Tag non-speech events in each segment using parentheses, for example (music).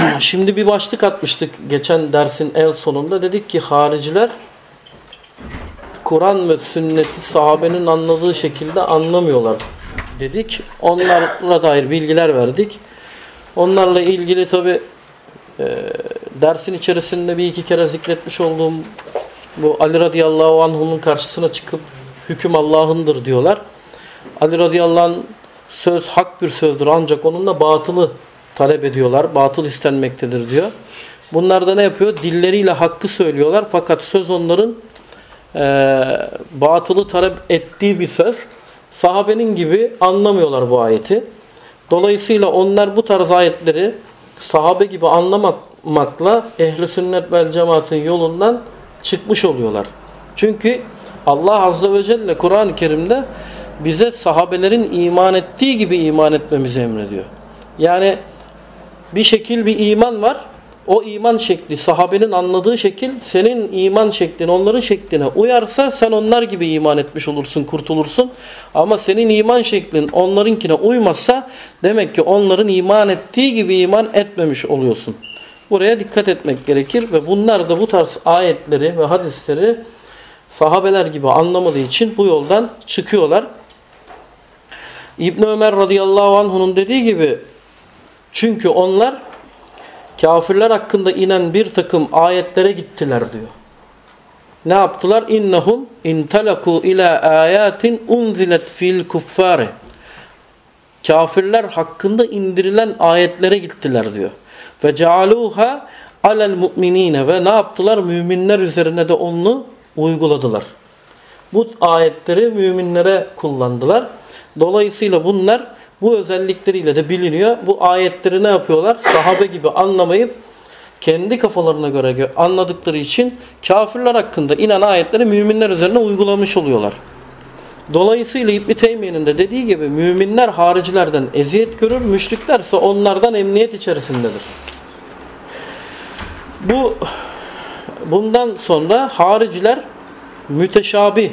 (clears throat) Şimdi bir başlık atmıştık geçen dersin en sonunda. Dedik ki hariciler Kur'an ve sünneti sahabenin anladığı şekilde anlamıyorlar dedik. Onlarla dair bilgiler verdik. Onlarla ilgili tabi e, dersin içerisinde bir iki kere zikretmiş olduğum bu Ali radıyallahu anh'unun karşısına çıkıp hüküm Allah'ındır diyorlar. Ali radıyallahu anh söz hak bir sözdür ancak onunla batılı talep ediyorlar. Batıl istenmektedir diyor. Bunlar da ne yapıyor? Dilleriyle hakkı söylüyorlar fakat söz onların e, batılı talep ettiği bir söz. Sahabenin gibi anlamıyorlar bu ayeti. Dolayısıyla onlar bu tarz ayetleri sahabe gibi anlamakla ehli sünnet vel cemaatin yolundan çıkmış oluyorlar. Çünkü Allah Azze ve Celle Kur'an-ı Kerim'de bize sahabelerin iman ettiği gibi iman etmemizi emrediyor. Yani bir şekil bir iman var. O iman şekli sahabenin anladığı şekil senin iman şeklin onların şekline uyarsa sen onlar gibi iman etmiş olursun, kurtulursun. Ama senin iman şeklin onlarınkine uymazsa demek ki onların iman ettiği gibi iman etmemiş oluyorsun. Buraya dikkat etmek gerekir ve bunlar da bu tarz ayetleri ve hadisleri sahabeler gibi anlamadığı için bu yoldan çıkıyorlar. İbn Ömer radıyallahu anh'unun dediği gibi çünkü onlar kafirler hakkında inen bir takım ayetlere gittiler diyor. Ne yaptılar? İnnehum intalaku ila ayatin unzilet fil kuffare. Kafirler hakkında indirilen ayetlere gittiler diyor. Ve cealuha alel mu'minine ve ne yaptılar? Müminler üzerine de onu uyguladılar. Bu ayetleri müminlere kullandılar. Dolayısıyla bunlar bu özellikleriyle de biliniyor. Bu ayetleri ne yapıyorlar? Sahabe gibi anlamayıp kendi kafalarına göre anladıkları için kafirler hakkında inen ayetleri müminler üzerine uygulamış oluyorlar. Dolayısıyla İbn Teymiye'nin de dediği gibi müminler haricilerden eziyet görür, müşriklerse onlardan emniyet içerisindedir. Bu bundan sonra hariciler müteşabih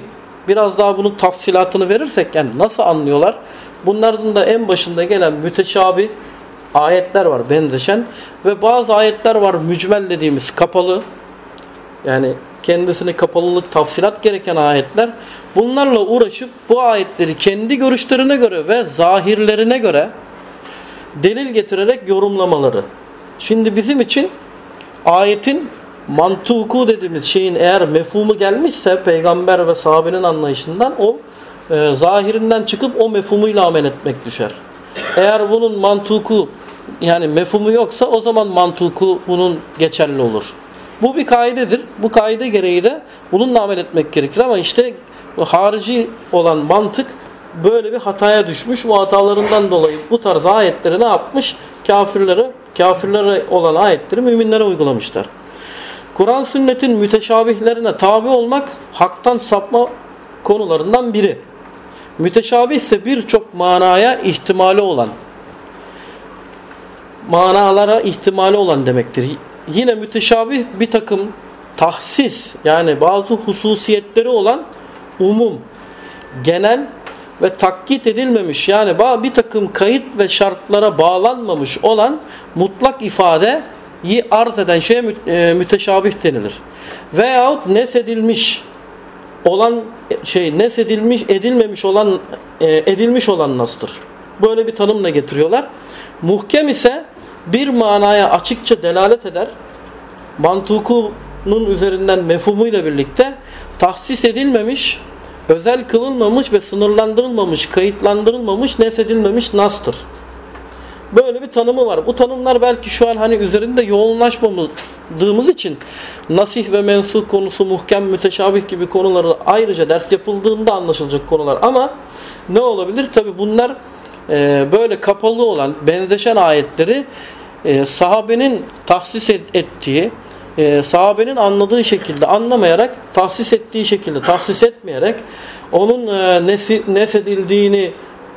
biraz daha bunun tafsilatını verirsek yani nasıl anlıyorlar? Bunların da en başında gelen müteşabih ayetler var benzeşen. Ve bazı ayetler var mücmel dediğimiz kapalı. Yani kendisine kapalılık tafsilat gereken ayetler. Bunlarla uğraşıp bu ayetleri kendi görüşlerine göre ve zahirlerine göre delil getirerek yorumlamaları. Şimdi bizim için ayetin mantuku dediğimiz şeyin eğer mefhumu gelmişse peygamber ve sahabenin anlayışından o e, zahirinden çıkıp o mefhumuyla amel etmek düşer. Eğer bunun mantuku yani mefhumu yoksa o zaman mantuku bunun geçerli olur. Bu bir kaidedir. Bu kaide gereği de bununla amel etmek gerekir ama işte harici olan mantık böyle bir hataya düşmüş. Bu hatalarından dolayı bu tarz ayetleri ne yapmış? Kafirlere, kafirlere olan ayetleri müminlere uygulamışlar. Kur'an sünnetin müteşabihlerine tabi olmak haktan sapma konularından biri. Müteşabih ise birçok manaya ihtimali olan manalara ihtimali olan demektir. Yine müteşabih bir takım tahsis yani bazı hususiyetleri olan umum, genel ve takkit edilmemiş yani bir takım kayıt ve şartlara bağlanmamış olan mutlak ifadeyi arz eden şeye e, müteşabih denilir. Veyahut nesedilmiş olan şey nesedilmiş edilmemiş olan e, edilmiş olan nastır. Böyle bir tanımla getiriyorlar. Muhkem ise bir manaya açıkça delalet eder. Mantukunun üzerinden mefhumuyla birlikte tahsis edilmemiş, özel kılınmamış ve sınırlandırılmamış, kayıtlandırılmamış, nesedilmemiş nastır. Böyle bir tanımı var. Bu tanımlar belki şu an hani üzerinde yoğunlaşmadığımız için nasih ve mensuh konusu, muhkem, müteşabih gibi konuları ayrıca ders yapıldığında anlaşılacak konular. Ama ne olabilir? Tabi bunlar e, böyle kapalı olan, benzeşen ayetleri e, sahabenin tahsis et- ettiği, e, sahabenin anladığı şekilde anlamayarak, tahsis ettiği şekilde tahsis etmeyerek, onun e, nesi, nesedildiğini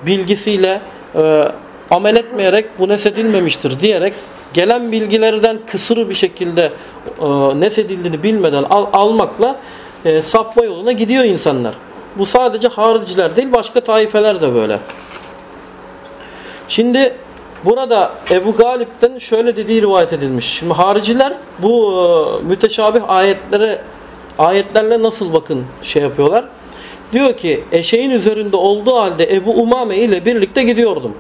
bilgisiyle e, amel etmeyerek bu nesedilmemiştir diyerek gelen bilgilerden kısır bir şekilde e, nesedildiğini bilmeden al, almakla e, sapma yoluna gidiyor insanlar. Bu sadece hariciler değil başka taifeler de böyle. Şimdi burada Ebu Galip'ten şöyle dediği rivayet edilmiş. Şimdi hariciler bu e, müteşabih ayetlere ayetlerle nasıl bakın şey yapıyorlar. Diyor ki eşeğin üzerinde olduğu halde Ebu Umame ile birlikte gidiyordum.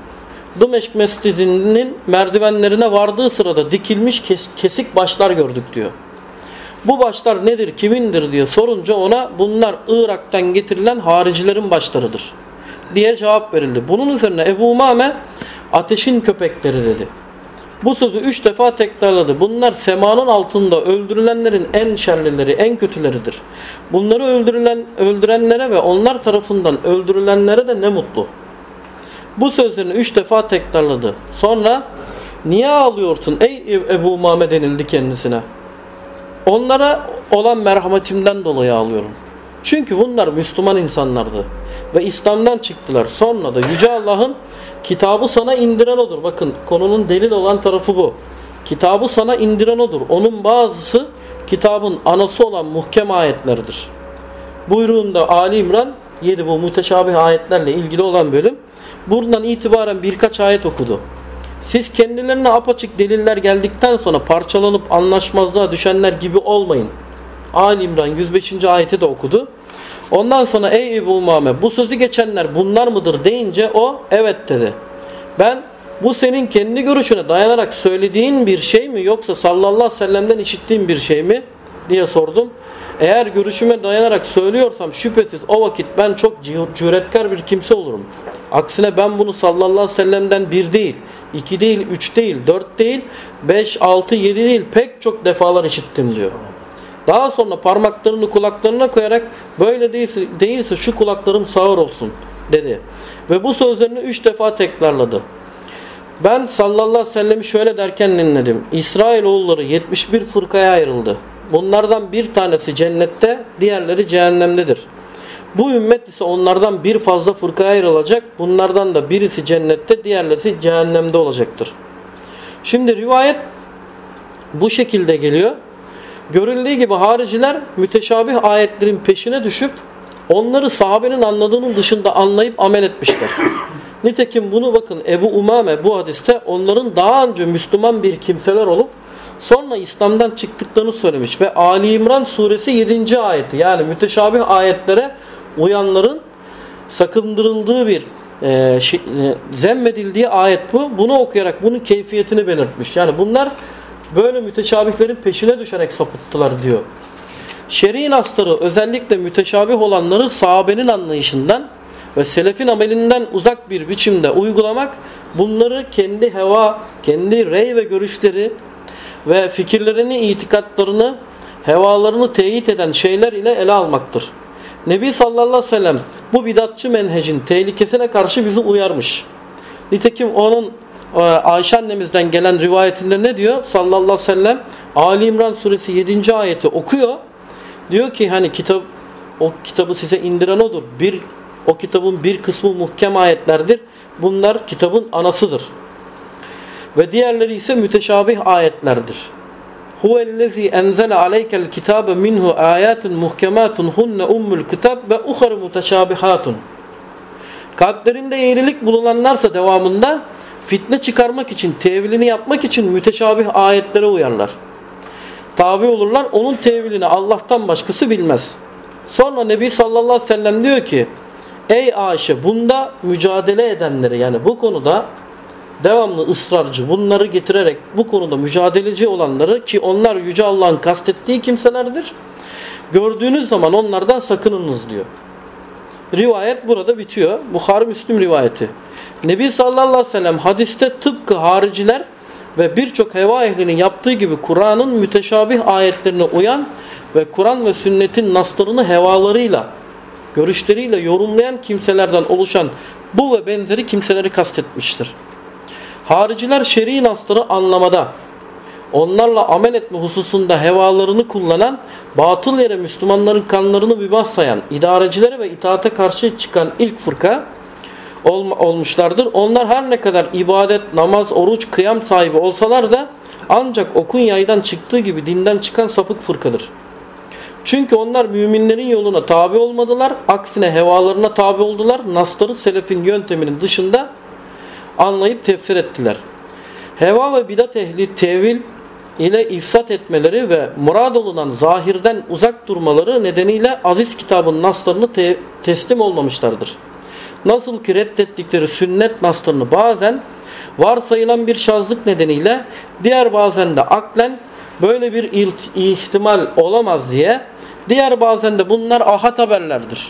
Dımeşk Mescidi'nin merdivenlerine vardığı sırada dikilmiş kes- kesik başlar gördük diyor. Bu başlar nedir, kimindir diye sorunca ona bunlar Irak'tan getirilen haricilerin başlarıdır diye cevap verildi. Bunun üzerine Ebu Umame ateşin köpekleri dedi. Bu sözü üç defa tekrarladı. Bunlar semanın altında öldürülenlerin en şerlileri, en kötüleridir. Bunları öldürülen, öldürenlere ve onlar tarafından öldürülenlere de ne mutlu. Bu sözlerini üç defa tekrarladı. Sonra niye ağlıyorsun ey Ebu Umame denildi kendisine. Onlara olan merhametimden dolayı ağlıyorum. Çünkü bunlar Müslüman insanlardı. Ve İslam'dan çıktılar. Sonra da Yüce Allah'ın kitabı sana indiren odur. Bakın konunun delil olan tarafı bu. Kitabı sana indiren odur. Onun bazısı kitabın anası olan muhkem ayetlerdir. Buyruğunda Ali İmran 7 bu müteşabih ayetlerle ilgili olan bölüm. Buradan itibaren birkaç ayet okudu. Siz kendilerine apaçık deliller geldikten sonra parçalanıp anlaşmazlığa düşenler gibi olmayın. Ali İmran 105. ayeti de okudu. Ondan sonra ey Ebu Umame bu sözü geçenler bunlar mıdır deyince o evet dedi. Ben bu senin kendi görüşüne dayanarak söylediğin bir şey mi yoksa sallallahu aleyhi ve sellem'den işittiğin bir şey mi diye sordum. Eğer görüşüme dayanarak söylüyorsam şüphesiz o vakit ben çok cüretkar bir kimse olurum. Aksine ben bunu sallallahu aleyhi ve sellem'den bir değil, iki değil, üç değil, dört değil, beş, altı, yedi değil pek çok defalar işittim diyor. Daha sonra parmaklarını kulaklarına koyarak böyle değilse, değilse şu kulaklarım sağır olsun dedi. Ve bu sözlerini üç defa tekrarladı. Ben sallallahu aleyhi ve sellemi şöyle derken dinledim. İsrailoğulları 71 fırkaya ayrıldı. Bunlardan bir tanesi cennette, diğerleri cehennemdedir. Bu ümmet ise onlardan bir fazla fırkaya ayrılacak. Bunlardan da birisi cennette, diğerleri cehennemde olacaktır. Şimdi rivayet bu şekilde geliyor. Görüldüğü gibi hariciler müteşabih ayetlerin peşine düşüp onları sahabenin anladığının dışında anlayıp amel etmişler. Nitekim bunu bakın Ebu Umame bu hadiste onların daha önce Müslüman bir kimseler olup sonra İslam'dan çıktıklarını söylemiş ve Ali İmran suresi 7. ayeti yani müteşabih ayetlere uyanların sakındırıldığı bir e, şi, e, zemmedildiği ayet bu. Bunu okuyarak bunun keyfiyetini belirtmiş. Yani bunlar böyle müteşabihlerin peşine düşerek sapıttılar diyor. Şer'i nasları özellikle müteşabih olanları sahabenin anlayışından ve selefin amelinden uzak bir biçimde uygulamak bunları kendi heva, kendi rey ve görüşleri ve fikirlerini, itikatlarını, hevalarını teyit eden şeyler ile ele almaktır. Nebi sallallahu aleyhi ve sellem bu bidatçı menhecin tehlikesine karşı bizi uyarmış. Nitekim onun Ayşe annemizden gelen rivayetinde ne diyor? Sallallahu aleyhi ve sellem Ali İmran suresi 7. ayeti okuyor. Diyor ki hani kitap o kitabı size indiren odur. Bir O kitabın bir kısmı muhkem ayetlerdir. Bunlar kitabın anasıdır. Ve diğerleri ise müteşabih ayetlerdir. Huvellezî enzele aleykel kitâbe minhu âyâtun muhkematun hunne ummul kitab ve uhar muteşabihatun. Kalplerinde eğrilik bulunanlarsa devamında fitne çıkarmak için, tevilini yapmak için müteşabih ayetlere uyarlar. Tabi olurlar. Onun tevilini Allah'tan başkası bilmez. Sonra Nebi sallallahu aleyhi ve sellem diyor ki Ey Ayşe bunda mücadele edenleri yani bu konuda devamlı ısrarcı bunları getirerek bu konuda mücadeleci olanları ki onlar Yüce Allah'ın kastettiği kimselerdir. Gördüğünüz zaman onlardan sakınınız diyor. Rivayet burada bitiyor. Bukhari Müslim rivayeti. Nebi sallallahu aleyhi ve sellem hadiste tıpkı hariciler ve birçok heva ehlinin yaptığı gibi Kur'an'ın müteşabih ayetlerine uyan ve Kur'an ve sünnetin naslarını hevalarıyla, görüşleriyle yorumlayan kimselerden oluşan bu ve benzeri kimseleri kastetmiştir. Hariciler şer'i nasları anlamada, onlarla amel etme hususunda hevalarını kullanan, batıl yere Müslümanların kanlarını mübah sayan, idarecilere ve itaate karşı çıkan ilk fırka olmuşlardır. Onlar her ne kadar ibadet, namaz, oruç, kıyam sahibi olsalar da ancak okun yaydan çıktığı gibi dinden çıkan sapık fırkadır. Çünkü onlar müminlerin yoluna tabi olmadılar. Aksine hevalarına tabi oldular. Nasları selefin yönteminin dışında anlayıp tefsir ettiler. Heva ve bidat ehli tevil ile ifsat etmeleri ve murad olunan zahirden uzak durmaları nedeniyle aziz kitabın naslarını te teslim olmamışlardır. Nasıl ki reddettikleri sünnet naslarını bazen varsayılan bir şazlık nedeniyle diğer bazen de aklen böyle bir ihtimal olamaz diye diğer bazen de bunlar ahat haberlerdir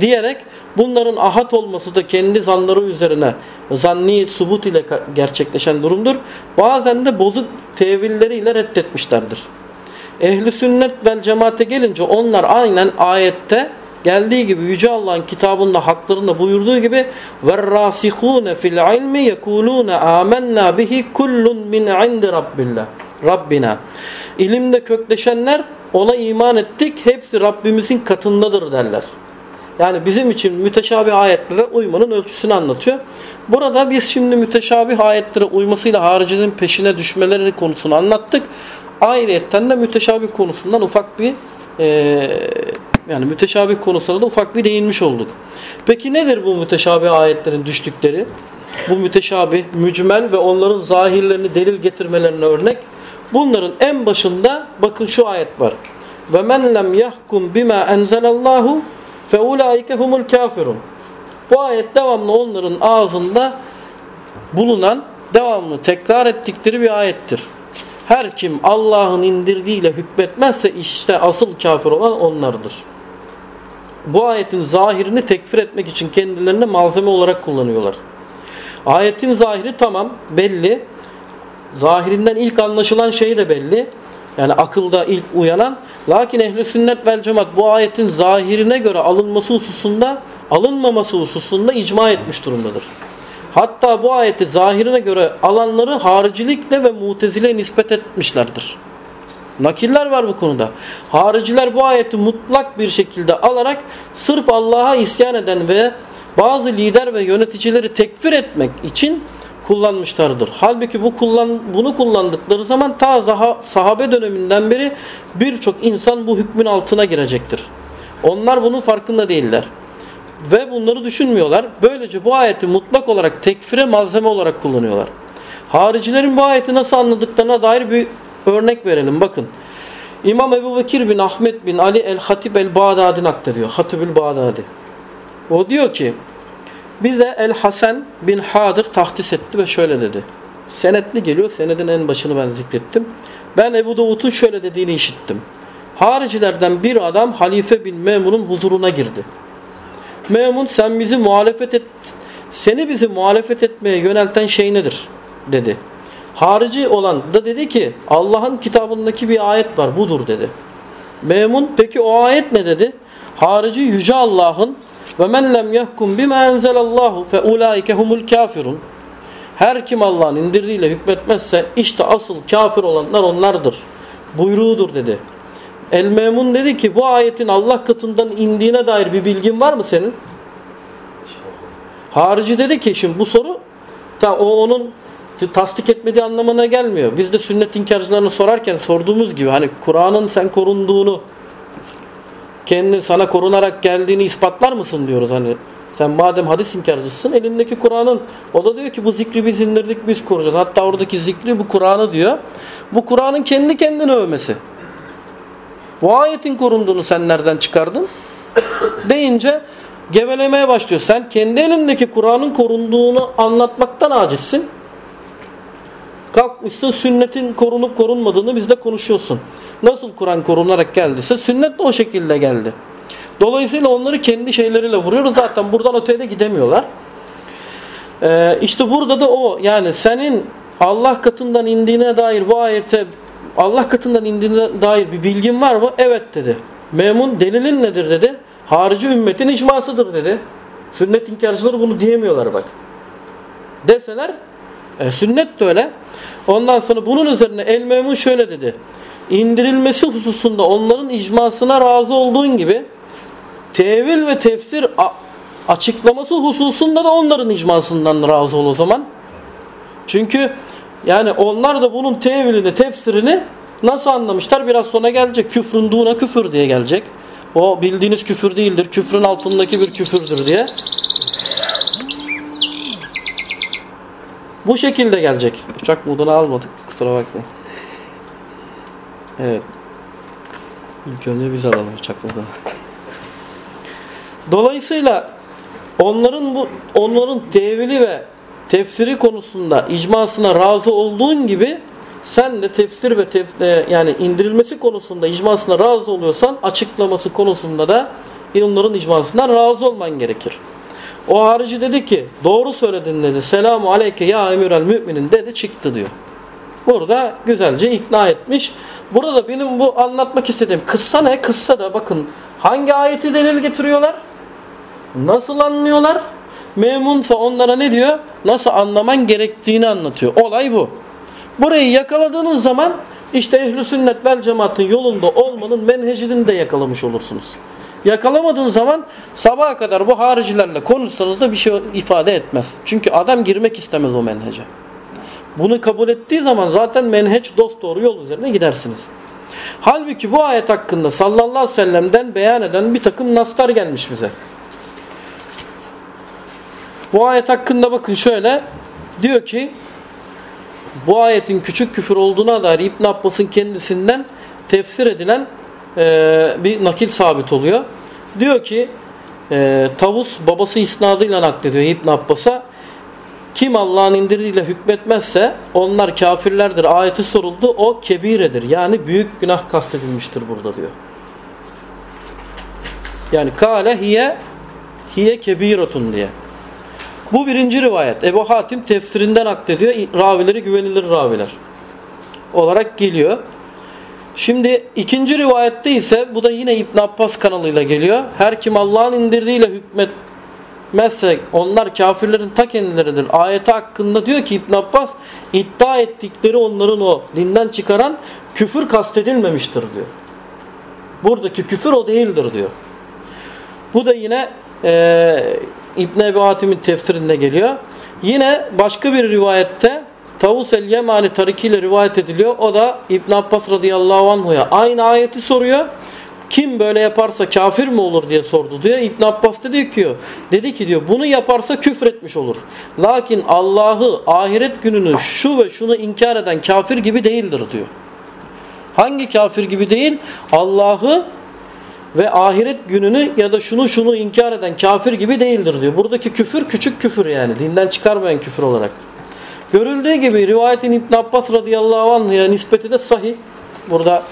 diyerek Bunların ahad olması da kendi zanları üzerine zanni subut ile gerçekleşen durumdur. Bazen de bozuk tevilleriyle reddetmişlerdir. Ehli sünnet vel cemaate gelince onlar aynen ayette geldiği gibi yüce Allah'ın kitabında haklarında buyurduğu gibi ve rasihune fil ilmi yekulune amennâ bihi kullun min indi rabbillah. Rabbina. İlimde kökleşenler ona iman ettik hepsi Rabbimizin katındadır derler. Yani bizim için müteşabih ayetlere uymanın ölçüsünü anlatıyor. Burada biz şimdi müteşabih ayetlere uymasıyla haricinin peşine düşmeleri konusunu anlattık. Ayrıyetten de müteşabih konusundan ufak bir e, yani müteşabih konusuna da ufak bir değinmiş olduk. Peki nedir bu müteşabih ayetlerin düştükleri? Bu müteşabih, mücmel ve onların zahirlerini delil getirmelerine örnek. Bunların en başında bakın şu ayet var. Ve men lem yahkum bima enzelallahu ulaike humul kafirun. Bu ayet devamlı onların ağzında bulunan, devamlı tekrar ettikleri bir ayettir. Her kim Allah'ın indirdiğiyle hükmetmezse işte asıl kafir olan onlardır. Bu ayetin zahirini tekfir etmek için kendilerine malzeme olarak kullanıyorlar. Ayetin zahiri tamam belli. Zahirinden ilk anlaşılan şey de belli. Yani akılda ilk uyanan. Lakin ehli sünnet vel cemaat bu ayetin zahirine göre alınması hususunda alınmaması hususunda icma etmiş durumdadır. Hatta bu ayeti zahirine göre alanları haricilikle ve mutezile nispet etmişlerdir. Nakiller var bu konuda. Hariciler bu ayeti mutlak bir şekilde alarak sırf Allah'a isyan eden ve bazı lider ve yöneticileri tekfir etmek için kullanmışlardır. Halbuki bu kullan, bunu kullandıkları zaman ta sahabe döneminden beri birçok insan bu hükmün altına girecektir. Onlar bunun farkında değiller. Ve bunları düşünmüyorlar. Böylece bu ayeti mutlak olarak tekfire malzeme olarak kullanıyorlar. Haricilerin bu ayeti nasıl anladıklarına dair bir örnek verelim. Bakın. İmam Ebu Bekir bin Ahmet bin Ali el-Hatib el-Bağdadi naklediyor. Hatibül Bağdadi. O diyor ki bize El-Hasan bin Hadır tahtis etti ve şöyle dedi. Senetli geliyor. Senedin en başını ben zikrettim. Ben Ebu Davud'un şöyle dediğini işittim. Haricilerden bir adam Halife bin Memun'un huzuruna girdi. Memun sen bizi muhalefet et, seni bizi muhalefet etmeye yönelten şey nedir? dedi. Harici olan da dedi ki Allah'ın kitabındaki bir ayet var budur dedi. Memun peki o ayet ne dedi? Harici yüce Allah'ın ve men lem yahkum bima enzelallahu fe ulaike humul kafirun. Her kim Allah'ın indirdiğiyle hükmetmezse işte asıl kafir olanlar onlardır. Buyruğudur dedi. El Memun dedi ki bu ayetin Allah katından indiğine dair bir bilgin var mı senin? Harici dedi ki şimdi bu soru ta, o onun tasdik etmediği anlamına gelmiyor. Biz de sünnet inkarcılarını sorarken sorduğumuz gibi hani Kur'an'ın sen korunduğunu kendi sana korunarak geldiğini ispatlar mısın diyoruz hani. Sen madem hadis inkarcısın elindeki Kur'an'ın o da diyor ki bu zikri biz indirdik biz koruyacağız. Hatta oradaki zikri bu Kur'an'ı diyor. Bu Kur'an'ın kendi kendine övmesi. Bu ayetin korunduğunu sen nereden çıkardın? (coughs) deyince gevelemeye başlıyor. Sen kendi elindeki Kur'an'ın korunduğunu anlatmaktan acizsin. Kalkmışsın sünnetin korunup korunmadığını bizle konuşuyorsun. Nasıl Kur'an korunarak geldiyse sünnet de o şekilde geldi. Dolayısıyla onları kendi şeyleriyle vuruyoruz. Zaten buradan öteye de gidemiyorlar. Ee, işte burada da o yani senin Allah katından indiğine dair bu ayete Allah katından indiğine dair bir bilgin var mı? Evet dedi. Memun delilin nedir dedi. Harici ümmetin icmasıdır dedi. Sünnet inkarcıları bunu diyemiyorlar bak. Deseler e, sünnet de öyle. Ondan sonra bunun üzerine El Memun şöyle dedi. İndirilmesi hususunda onların icmasına razı olduğun gibi tevil ve tefsir açıklaması hususunda da onların icmasından razı ol o zaman. Çünkü yani onlar da bunun tevilini, tefsirini nasıl anlamışlar? Biraz sonra gelecek. Küfrün duğuna küfür diye gelecek. O bildiğiniz küfür değildir. Küfrün altındaki bir küfürdür diye. Bu şekilde gelecek. Uçak modunu almadık. Kusura bakmayın. Evet. İlk önce biz alalım uçak modunu. Dolayısıyla onların bu onların tevili ve tefsiri konusunda icmasına razı olduğun gibi sen de tefsir ve tef, yani indirilmesi konusunda icmasına razı oluyorsan açıklaması konusunda da onların icmasından razı olman gerekir. O harici dedi ki doğru söyledin dedi. Selamu aleyke ya emirel müminin dedi çıktı diyor. Burada güzelce ikna etmiş. Burada benim bu anlatmak istediğim kıssa ne? Kıssa da bakın hangi ayeti delil getiriyorlar? Nasıl anlıyorlar? Memunsa onlara ne diyor? Nasıl anlaman gerektiğini anlatıyor. Olay bu. Burayı yakaladığınız zaman işte ehl sünnet vel cemaatin yolunda olmanın menhecidini de yakalamış olursunuz. Yakalamadığın zaman sabaha kadar bu haricilerle konuşsanız da bir şey ifade etmez. Çünkü adam girmek istemez o menhece. Bunu kabul ettiği zaman zaten menheç dost doğru yol üzerine gidersiniz. Halbuki bu ayet hakkında sallallahu aleyhi ve sellem'den beyan eden bir takım naslar gelmiş bize. Bu ayet hakkında bakın şöyle diyor ki bu ayetin küçük küfür olduğuna dair İbn Abbas'ın kendisinden tefsir edilen e, bir nakil sabit oluyor. Diyor ki e, Tavus babası isnadıyla naklediyor İbn Abbas'a kim Allah'ın indirdiğiyle hükmetmezse onlar kafirlerdir. Ayeti soruldu. O kebiredir. Yani büyük günah kastedilmiştir burada diyor. Yani kâle hiye hiye kebiratun diye. Bu birinci rivayet. Ebu Hatim tefsirinden aktediyor. Ravileri güvenilir raviler olarak geliyor. Şimdi ikinci rivayette ise bu da yine İbn Abbas kanalıyla geliyor. Her kim Allah'ın indirdiğiyle hükmetmezse onlar kafirlerin ta kendileridir. Ayeti hakkında diyor ki İbn Abbas iddia ettikleri onların o dinden çıkaran küfür kastedilmemiştir diyor. Buradaki küfür o değildir diyor. Bu da yine e, İbn Ebi Hatim'in tefsirinde geliyor. Yine başka bir rivayette Tavus el Yemani tarikiyle rivayet ediliyor. O da İbn Abbas radıyallahu anhu'ya aynı ayeti soruyor. Kim böyle yaparsa kafir mi olur diye sordu diyor. İbn Abbas dedi ki dedi ki diyor bunu yaparsa küfür etmiş olur. Lakin Allah'ı ahiret gününü şu ve şunu inkar eden kafir gibi değildir diyor. Hangi kafir gibi değil? Allah'ı ve ahiret gününü ya da şunu şunu inkar eden kafir gibi değildir diyor. Buradaki küfür küçük küfür yani. Dinden çıkarmayan küfür olarak. Görüldüğü gibi rivayetin İbn Abbas radıyallahu anh'a nispeti de sahih. Burada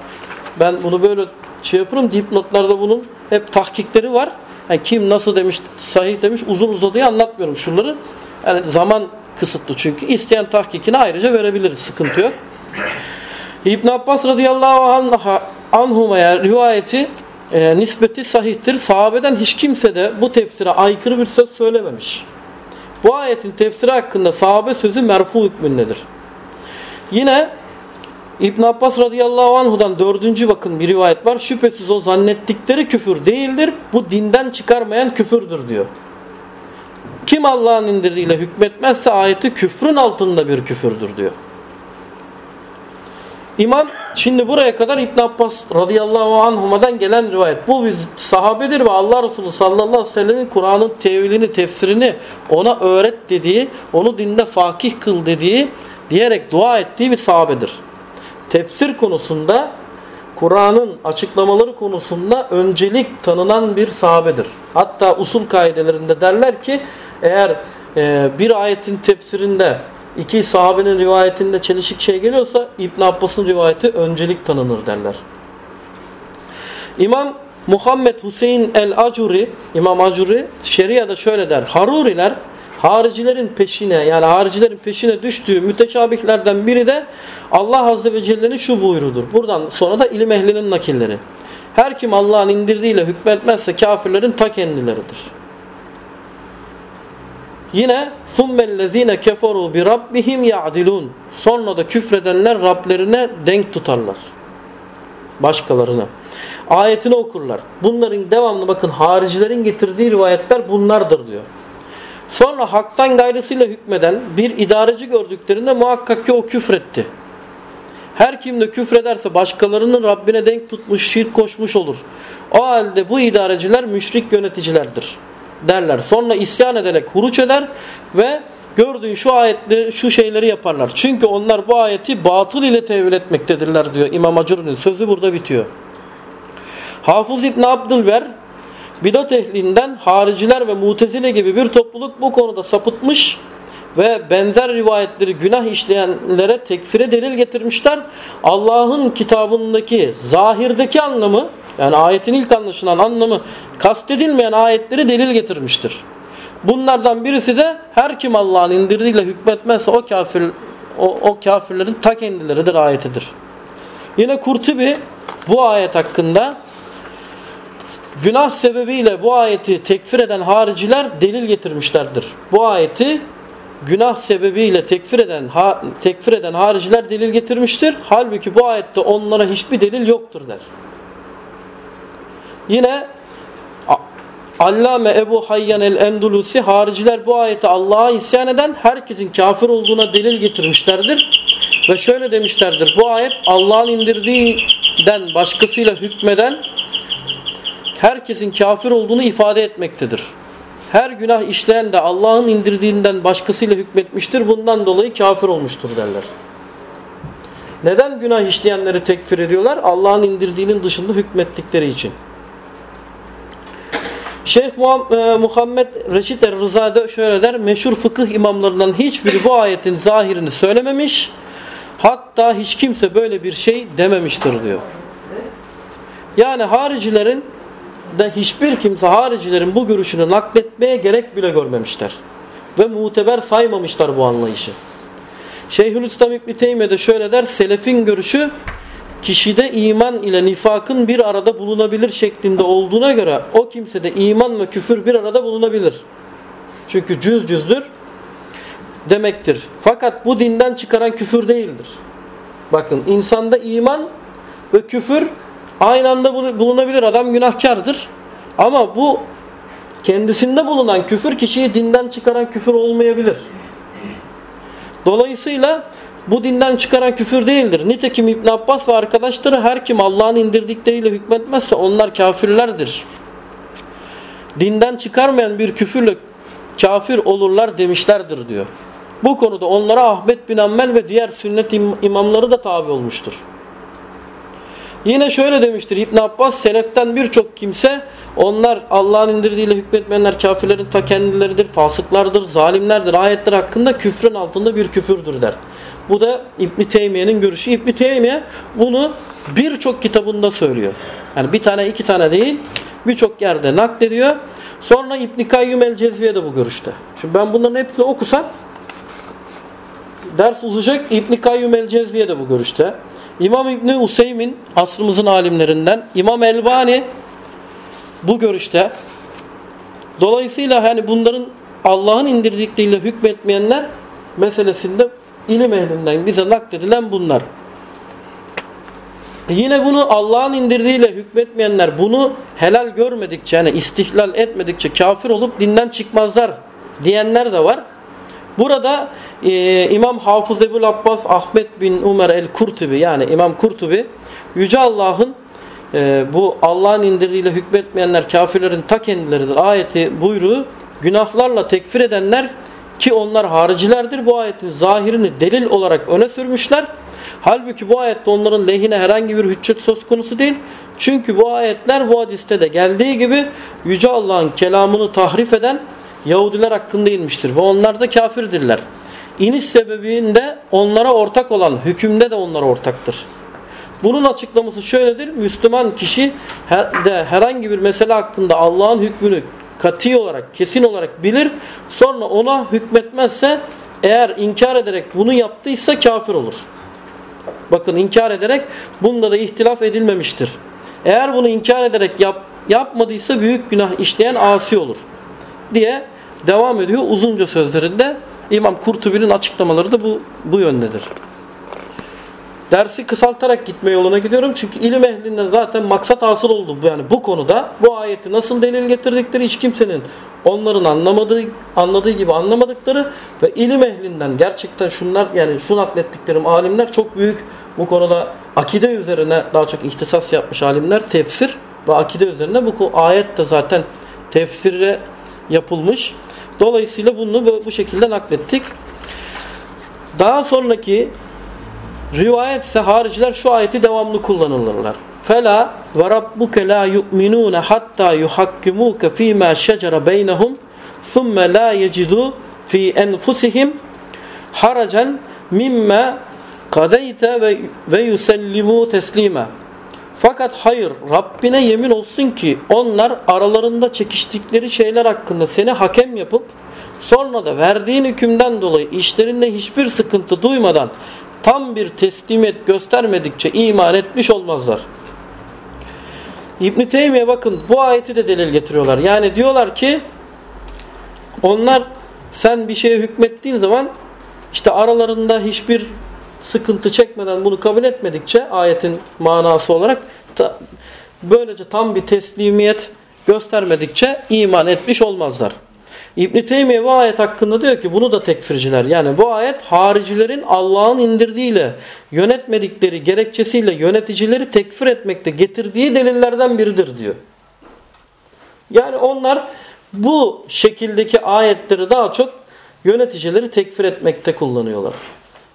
ben bunu böyle şey yaparım. Dipnotlarda bunun hep tahkikleri var. Yani kim nasıl demiş, sahih demiş uzun uzadıya anlatmıyorum şunları. Yani zaman kısıtlı çünkü. isteyen tahkikini ayrıca verebiliriz. Sıkıntı yok. İbn Abbas radıyallahu anh, anhuma'ya rivayeti e, nispeti sahihtir. Sahabeden hiç kimse de bu tefsire aykırı bir söz söylememiş. Bu ayetin tefsiri hakkında sahabe sözü merfu hükmündedir. Yine İbn Abbas radıyallahu anhudan dördüncü bakın bir rivayet var. Şüphesiz o zannettikleri küfür değildir. Bu dinden çıkarmayan küfürdür diyor. Kim Allah'ın indirdiğiyle hükmetmezse ayeti küfrün altında bir küfürdür diyor. İmam şimdi buraya kadar İbn Abbas radıyallahu anhuma'dan gelen rivayet. Bu bir sahabedir ve Allah Resulü sallallahu aleyhi ve sellemin Kur'an'ın tevilini, tefsirini ona öğret dediği, onu dinde fakih kıl dediği diyerek dua ettiği bir sahabedir. Tefsir konusunda Kur'an'ın açıklamaları konusunda öncelik tanınan bir sahabedir. Hatta usul kaidelerinde derler ki eğer e, bir ayetin tefsirinde iki sahabenin rivayetinde çelişik şey geliyorsa İbn Abbas'ın rivayeti öncelik tanınır derler. İmam Muhammed Hüseyin el-Acuri, İmam Acuri şeriada şöyle der. Haruriler haricilerin peşine yani haricilerin peşine düştüğü müteşabihlerden biri de Allah Azze ve Celle'nin şu buyrudur. Buradan sonra da ilim ehlinin nakilleri. Her kim Allah'ın indirdiğiyle hükmetmezse kafirlerin ta kendileridir. Yine ثُمَّ keferu bi rabbihim ya'dilun. Sonra da küfredenler Rablerine denk tutarlar. Başkalarına. Ayetini okurlar. Bunların devamlı bakın haricilerin getirdiği rivayetler bunlardır diyor. Sonra haktan gayrısıyla hükmeden bir idareci gördüklerinde muhakkak ki o küfretti. Her kim de küfrederse başkalarının Rabbine denk tutmuş, şirk koşmuş olur. O halde bu idareciler müşrik yöneticilerdir derler. Sonra isyan ederek huruç eder ve gördüğün şu ayetleri, şu şeyleri yaparlar. Çünkü onlar bu ayeti batıl ile tevil etmektedirler diyor İmam Acur'un sözü burada bitiyor. Hafız İbn Abdülber bidat ehlinden hariciler ve mutezile gibi bir topluluk bu konuda sapıtmış ve benzer rivayetleri günah işleyenlere tekfire delil getirmişler. Allah'ın kitabındaki zahirdeki anlamı yani ayetin ilk anlaşılan anlamı kastedilmeyen ayetleri delil getirmiştir. Bunlardan birisi de her kim Allah'ın indirdiğiyle hükmetmezse o kafir o, o kafirlerin ta kendileridir ayetidir. Yine Kurtubi bu ayet hakkında günah sebebiyle bu ayeti tekfir eden hariciler delil getirmişlerdir. Bu ayeti günah sebebiyle tekfir eden ha, tekfir eden hariciler delil getirmiştir. Halbuki bu ayette onlara hiçbir delil yoktur der. Yine Allame Ebu Hayyan el-Endulusi hariciler bu ayete Allah'a isyan eden herkesin kafir olduğuna delil getirmişlerdir. Ve şöyle demişlerdir. Bu ayet Allah'ın indirdiğinden başkasıyla hükmeden herkesin kafir olduğunu ifade etmektedir. Her günah işleyen de Allah'ın indirdiğinden başkasıyla hükmetmiştir. Bundan dolayı kafir olmuştur derler. Neden günah işleyenleri tekfir ediyorlar? Allah'ın indirdiğinin dışında hükmettikleri için. Şeyh e, Muhammed Reşit Er-Rıza'da şöyle der. Meşhur fıkıh imamlarından hiçbiri bu ayetin zahirini söylememiş. Hatta hiç kimse böyle bir şey dememiştir diyor. Yani haricilerin de hiçbir kimse haricilerin bu görüşünü nakletmeye gerek bile görmemişler. Ve muteber saymamışlar bu anlayışı. Şeyhülislam İbni Teymiye de şöyle der. Selefin görüşü kişide iman ile nifakın bir arada bulunabilir şeklinde olduğuna göre o kimsede iman ve küfür bir arada bulunabilir. Çünkü cüz cüzdür demektir. Fakat bu dinden çıkaran küfür değildir. Bakın insanda iman ve küfür aynı anda bulunabilir. Adam günahkardır. Ama bu kendisinde bulunan küfür kişiyi dinden çıkaran küfür olmayabilir. Dolayısıyla bu dinden çıkaran küfür değildir. Nitekim İbn Abbas ve arkadaşları her kim Allah'ın indirdikleriyle hükmetmezse onlar kafirlerdir. Dinden çıkarmayan bir küfürle kafir olurlar demişlerdir diyor. Bu konuda onlara Ahmet bin Ammel ve diğer sünnet imamları da tabi olmuştur. Yine şöyle demiştir İbn Abbas seleften birçok kimse onlar Allah'ın indirdiğiyle hükmetmeyenler kafirlerin ta kendileridir, fasıklardır, zalimlerdir. Ayetler hakkında küfrün altında bir küfürdür der. Bu da İbn Teymiye'nin görüşü. İbn Teymiye bunu birçok kitabında söylüyor. Yani bir tane iki tane değil birçok yerde naklediyor. Sonra İbn Kayyum el Cezviye de bu görüşte. Şimdi ben bunların hepsini okusam ders uzayacak. İbn Kayyum el Cezviye de bu görüşte. İmam İbni Useymin asrımızın alimlerinden. İmam Elbani bu görüşte. Dolayısıyla hani bunların Allah'ın indirdikleriyle hükmetmeyenler meselesinde ilim ehlinden bize nakledilen bunlar. Yine bunu Allah'ın indirdiğiyle hükmetmeyenler bunu helal görmedikçe yani istihlal etmedikçe kafir olup dinden çıkmazlar diyenler de var. Burada e, İmam Hafız Ebu'l Abbas Ahmet bin Umer el-Kurtubi yani İmam Kurtubi Yüce Allah'ın e, bu Allah'ın indirdiğiyle hükmetmeyenler kafirlerin ta kendileridir ayeti buyruğu günahlarla tekfir edenler ki onlar haricilerdir bu ayetin zahirini delil olarak öne sürmüşler. Halbuki bu ayette onların lehine herhangi bir hüccet söz konusu değil. Çünkü bu ayetler bu hadiste de geldiği gibi Yüce Allah'ın kelamını tahrif eden Yahudiler hakkında inmiştir. Ve onlar da kafirdirler. İniş sebebinde onlara ortak olan hükümde de onlara ortaktır. Bunun açıklaması şöyledir. Müslüman kişi de herhangi bir mesele hakkında Allah'ın hükmünü kati olarak, kesin olarak bilir. Sonra ona hükmetmezse eğer inkar ederek bunu yaptıysa kafir olur. Bakın inkar ederek bunda da ihtilaf edilmemiştir. Eğer bunu inkar ederek yap, yapmadıysa büyük günah işleyen asi olur. Diye devam ediyor uzunca sözlerinde. İmam Kurtubi'nin açıklamaları da bu, bu yöndedir. Dersi kısaltarak gitme yoluna gidiyorum. Çünkü ilim ehlinden zaten maksat hasıl oldu. Yani bu konuda bu ayeti nasıl delil getirdikleri hiç kimsenin onların anlamadığı anladığı gibi anlamadıkları ve ilim ehlinden gerçekten şunlar yani şu naklettiklerim alimler çok büyük bu konuda akide üzerine daha çok ihtisas yapmış alimler tefsir ve akide üzerine bu ayet de zaten tefsire yapılmış. Dolayısıyla bunu bu şekilde naklettik. Daha sonraki rivayet ise hariciler şu ayeti devamlı kullanırlar. Fela ve rabbuke la yu'minun hatta yuhakkimuke fima şecere beynehum thumma la yecidu fi enfusihim haracan mimma kadeyte ve yusellimu teslime. Fakat hayır Rabbine yemin olsun ki onlar aralarında çekiştikleri şeyler hakkında seni hakem yapıp sonra da verdiğin hükümden dolayı işlerinde hiçbir sıkıntı duymadan tam bir teslimiyet göstermedikçe iman etmiş olmazlar. İbn Teymiye bakın bu ayeti de delil getiriyorlar. Yani diyorlar ki onlar sen bir şeye hükmettiğin zaman işte aralarında hiçbir sıkıntı çekmeden bunu kabul etmedikçe ayetin manası olarak ta, böylece tam bir teslimiyet göstermedikçe iman etmiş olmazlar. İbn Teymiye bu ayet hakkında diyor ki bunu da tekfirciler. Yani bu ayet haricilerin Allah'ın indirdiğiyle yönetmedikleri gerekçesiyle yöneticileri tekfir etmekte getirdiği delillerden biridir diyor. Yani onlar bu şekildeki ayetleri daha çok yöneticileri tekfir etmekte kullanıyorlar.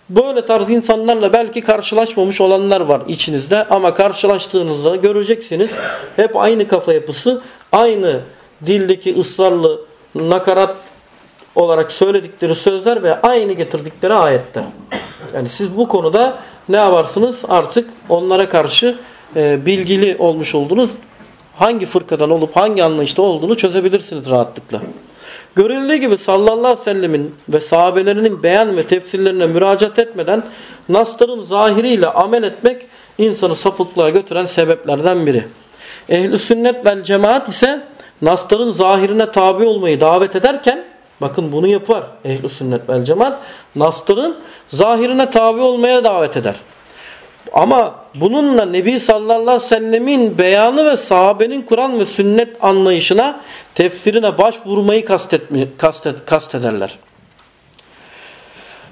Böyle tarz insanlarla belki karşılaşmamış olanlar var içinizde ama karşılaştığınızda göreceksiniz hep aynı kafa yapısı, aynı dildeki ısrarlı nakarat olarak söyledikleri sözler ve aynı getirdikleri ayetler. Yani siz bu konuda ne yaparsınız? Artık onlara karşı e, bilgili olmuş oldunuz. Hangi fırkadan olup hangi anlayışta olduğunu çözebilirsiniz rahatlıkla. Görüldüğü gibi sallallahu aleyhi ve sellemin ve sahabelerinin beyan ve tefsirlerine müracaat etmeden nasların zahiriyle amel etmek insanı sapıklığa götüren sebeplerden biri. Ehl-i sünnet vel cemaat ise nasların zahirine tabi olmayı davet ederken bakın bunu yapar ehl sünnet vel cemaat nasların zahirine tabi olmaya davet eder. Ama bununla Nebi sallallahu aleyhi ve sellemin beyanı ve sahabenin Kur'an ve sünnet anlayışına tefsirine başvurmayı kastetmi, kastet, kastederler.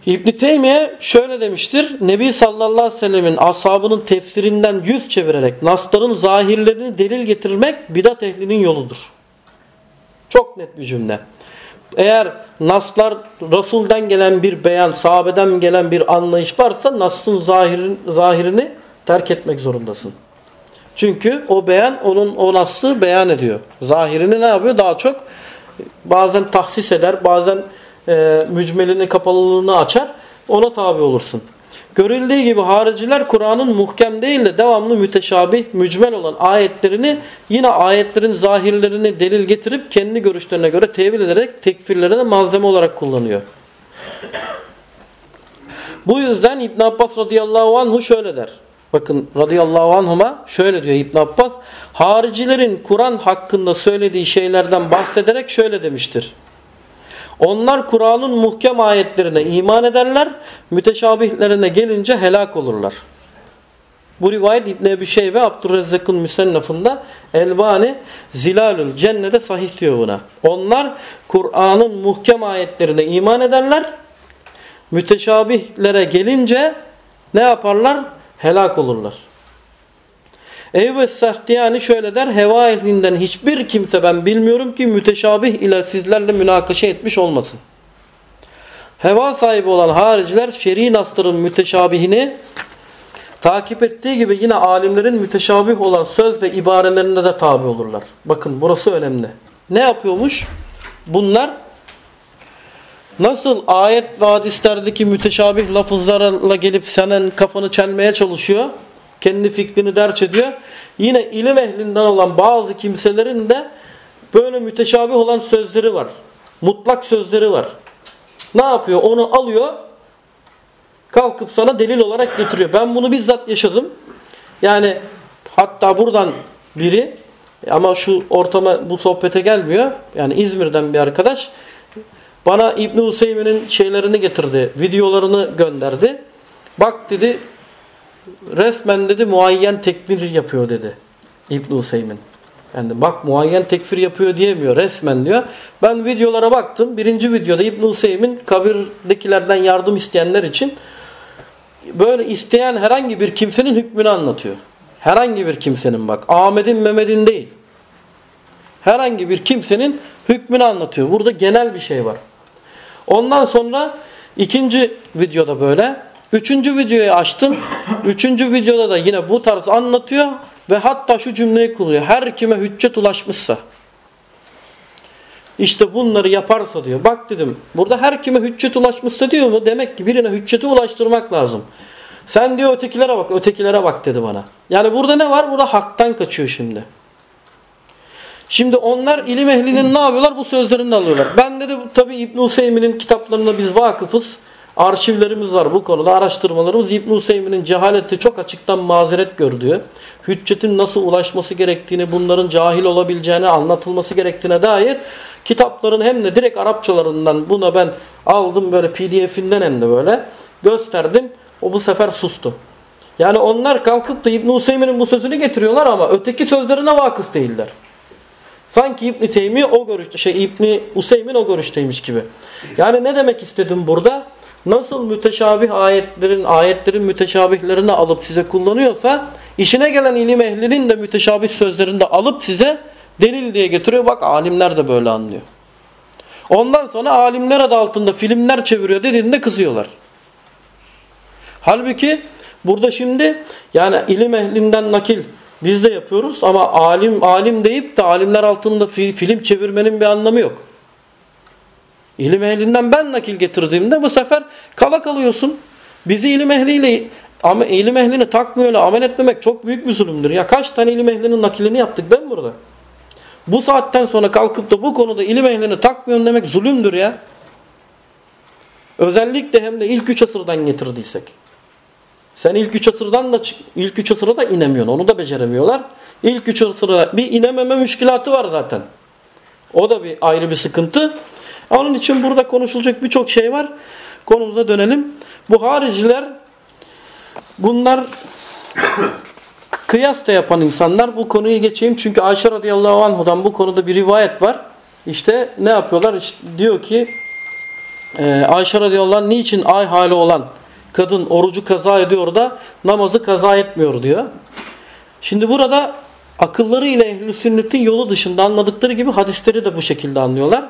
İbn Teymiye şöyle demiştir. Nebi sallallahu aleyhi ve sellemin ashabının tefsirinden yüz çevirerek nasların zahirlerini delil getirmek bidat ehlinin yoludur. Çok net bir cümle. Eğer naslar Resul'den gelen bir beyan, sahabeden gelen bir anlayış varsa nasın zahirin, zahirini terk etmek zorundasın. Çünkü o beyan onun o naslı beyan ediyor. Zahirini ne yapıyor? Daha çok bazen tahsis eder, bazen e, mücmelini kapalılığını açar. Ona tabi olursun. Görüldüğü gibi hariciler Kur'an'ın muhkem değil de devamlı müteşabih, mücmel olan ayetlerini yine ayetlerin zahirlerini delil getirip kendi görüşlerine göre tevil ederek tekfirlerine malzeme olarak kullanıyor. Bu yüzden İbn Abbas radıyallahu anhu şöyle der. Bakın radıyallahu anhuma şöyle diyor İbn Abbas. Haricilerin Kur'an hakkında söylediği şeylerden bahsederek şöyle demiştir. Onlar Kur'an'ın muhkem ayetlerine iman ederler, müteşabihlerine gelince helak olurlar. Bu rivayet İbn Ebi Şeybe Abdurrezzak'ın müsennafında Elbani Zilalül Cennete sahih diyor buna. Onlar Kur'an'ın muhkem ayetlerine iman ederler. Müteşabihlere gelince ne yaparlar? Helak olurlar. Eyvve Sahtiyani şöyle der. Heva ehlinden hiçbir kimse ben bilmiyorum ki müteşabih ile sizlerle münakaşa etmiş olmasın. Heva sahibi olan hariciler şer'i nasların müteşabihini takip ettiği gibi yine alimlerin müteşabih olan söz ve ibarelerine de tabi olurlar. Bakın burası önemli. Ne yapıyormuş? Bunlar nasıl ayet ve hadislerdeki müteşabih lafızlarla gelip senin kafanı çelmeye çalışıyor, kendi fikrini derç ediyor. Yine ilim ehlinden olan bazı kimselerin de böyle müteşabih olan sözleri var. Mutlak sözleri var. Ne yapıyor? Onu alıyor, kalkıp sana delil olarak getiriyor. Ben bunu bizzat yaşadım. Yani hatta buradan biri ama şu ortama bu sohbete gelmiyor. Yani İzmir'den bir arkadaş bana İbn Hüseyin'in şeylerini getirdi. Videolarını gönderdi. Bak dedi resmen dedi muayyen tekfir yapıyor dedi. İbn Hüseyin. Yani bak muayyen tekfir yapıyor diyemiyor. Resmen diyor. Ben videolara baktım. Birinci videoda İbn Hüseyin kabirdekilerden yardım isteyenler için böyle isteyen herhangi bir kimsenin hükmünü anlatıyor. Herhangi bir kimsenin bak. Ahmet'in Mehmet'in değil. Herhangi bir kimsenin hükmünü anlatıyor. Burada genel bir şey var. Ondan sonra ikinci videoda böyle. Üçüncü videoyu açtım. Üçüncü videoda da yine bu tarz anlatıyor. Ve hatta şu cümleyi kuruyor. Her kime hüccet ulaşmışsa. İşte bunları yaparsa diyor. Bak dedim burada her kime hüccet ulaşmışsa diyor mu? Demek ki birine hücceti ulaştırmak lazım. Sen diyor ötekilere bak, ötekilere bak dedi bana. Yani burada ne var? Burada haktan kaçıyor şimdi. Şimdi onlar ilim ehlinin ne yapıyorlar? Bu sözlerini alıyorlar. Ben dedi tabi İbn Hüseyin'in kitaplarına biz vakıfız. Arşivlerimiz var bu konuda araştırmalarımız. İbn Hüseyin'in cehaleti çok açıktan mazeret gördüğü, hüccetin nasıl ulaşması gerektiğini, bunların cahil olabileceğini, anlatılması gerektiğine dair kitapların hem de direkt Arapçalarından buna ben aldım böyle pdf'inden hem de böyle gösterdim. O bu sefer sustu. Yani onlar kalkıp da İbn Hüseyin'in bu sözünü getiriyorlar ama öteki sözlerine vakıf değiller. Sanki İbn Teymi o görüşte şey İbn Useymin o görüşteymiş gibi. Yani ne demek istedim burada? Nasıl müteşabih ayetlerin ayetlerin müteşabihlerini alıp size kullanıyorsa işine gelen ilim ehlinin de müteşabih sözlerini de alıp size delil diye getiriyor. Bak alimler de böyle anlıyor. Ondan sonra alimler adı altında filmler çeviriyor dediğinde kızıyorlar. Halbuki burada şimdi yani ilim ehlinden nakil biz de yapıyoruz ama alim alim deyip de alimler altında film çevirmenin bir anlamı yok. İlim ehlinden ben nakil getirdiğimde bu sefer kala kalıyorsun. Bizi ilim ehliyle ilim ehlini takmıyor amel etmemek çok büyük bir zulümdür. Ya kaç tane ilim ehlinin nakilini yaptık ben burada. Bu saatten sonra kalkıp da bu konuda ilim ehlini takmıyorum demek zulümdür ya. Özellikle hem de ilk üç asırdan getirdiysek. Sen ilk üç asırdan da ilk üç asıra da inemiyorsun. Onu da beceremiyorlar. İlk üç asıra bir inememe müşkilatı var zaten. O da bir ayrı bir sıkıntı. Onun için burada konuşulacak birçok şey var. Konumuza dönelim. Bu hariciler bunlar (coughs) kıyas da yapan insanlar. Bu konuyu geçeyim. Çünkü Ayşe radıyallahu anhudan bu konuda bir rivayet var. İşte ne yapıyorlar? İşte diyor ki Ayşe radıyallahu anh niçin ay hali olan kadın orucu kaza ediyor da namazı kaza etmiyor diyor. Şimdi burada akılları ile ehl sünnetin yolu dışında anladıkları gibi hadisleri de bu şekilde anlıyorlar.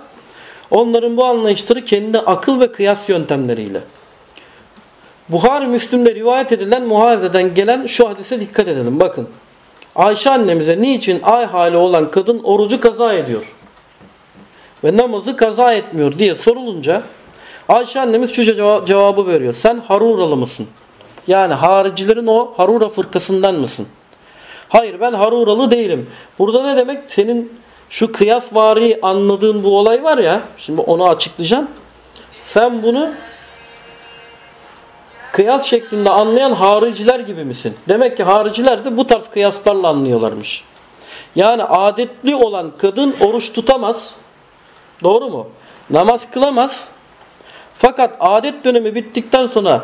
Onların bu anlayışları kendi akıl ve kıyas yöntemleriyle. Buhari Müslüm'de rivayet edilen muhazeden gelen şu hadise dikkat edelim. Bakın. Ayşe annemize niçin ay hali olan kadın orucu kaza ediyor? Ve namazı kaza etmiyor diye sorulunca Ayşe annemiz şu cevabı veriyor. Sen Haruralı mısın? Yani haricilerin o Harura fırkasından mısın? Hayır ben Haruralı değilim. Burada ne demek? Senin şu kıyas vari anladığın bu olay var ya, şimdi onu açıklayacağım. Sen bunu kıyas şeklinde anlayan hariciler gibi misin? Demek ki hariciler de bu tarz kıyaslarla anlıyorlarmış. Yani adetli olan kadın oruç tutamaz. Doğru mu? Namaz kılamaz. Fakat adet dönemi bittikten sonra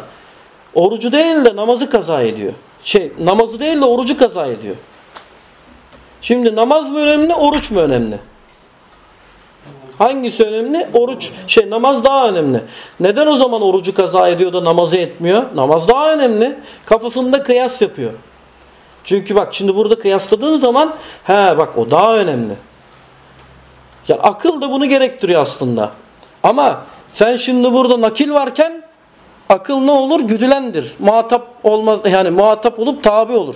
orucu değil de namazı kaza ediyor. şey namazı değil de orucu kaza ediyor. Şimdi namaz mı önemli, oruç mu önemli? Hangisi önemli? Oruç, şey namaz daha önemli. Neden o zaman orucu kaza ediyor da namazı etmiyor? Namaz daha önemli. Kafasında kıyas yapıyor. Çünkü bak şimdi burada kıyasladığın zaman he bak o daha önemli. Ya akıl da bunu gerektiriyor aslında. Ama sen şimdi burada nakil varken akıl ne olur? Güdülendir. Muhatap olmaz yani muhatap olup tabi olur.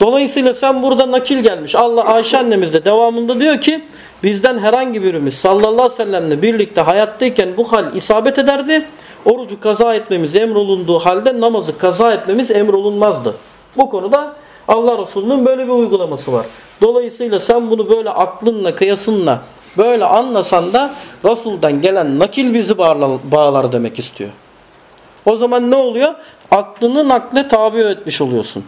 Dolayısıyla sen burada nakil gelmiş. Allah Ayşe annemiz de devamında diyor ki bizden herhangi birimiz sallallahu aleyhi ve sellemle birlikte hayattayken bu hal isabet ederdi. Orucu kaza etmemiz emrolunduğu halde namazı kaza etmemiz emrolunmazdı. Bu konuda Allah Resulü'nün böyle bir uygulaması var. Dolayısıyla sen bunu böyle aklınla, kıyasınla böyle anlasan da Resul'den gelen nakil bizi bağlar, bağlar demek istiyor. O zaman ne oluyor? Aklını nakle tabi etmiş oluyorsun.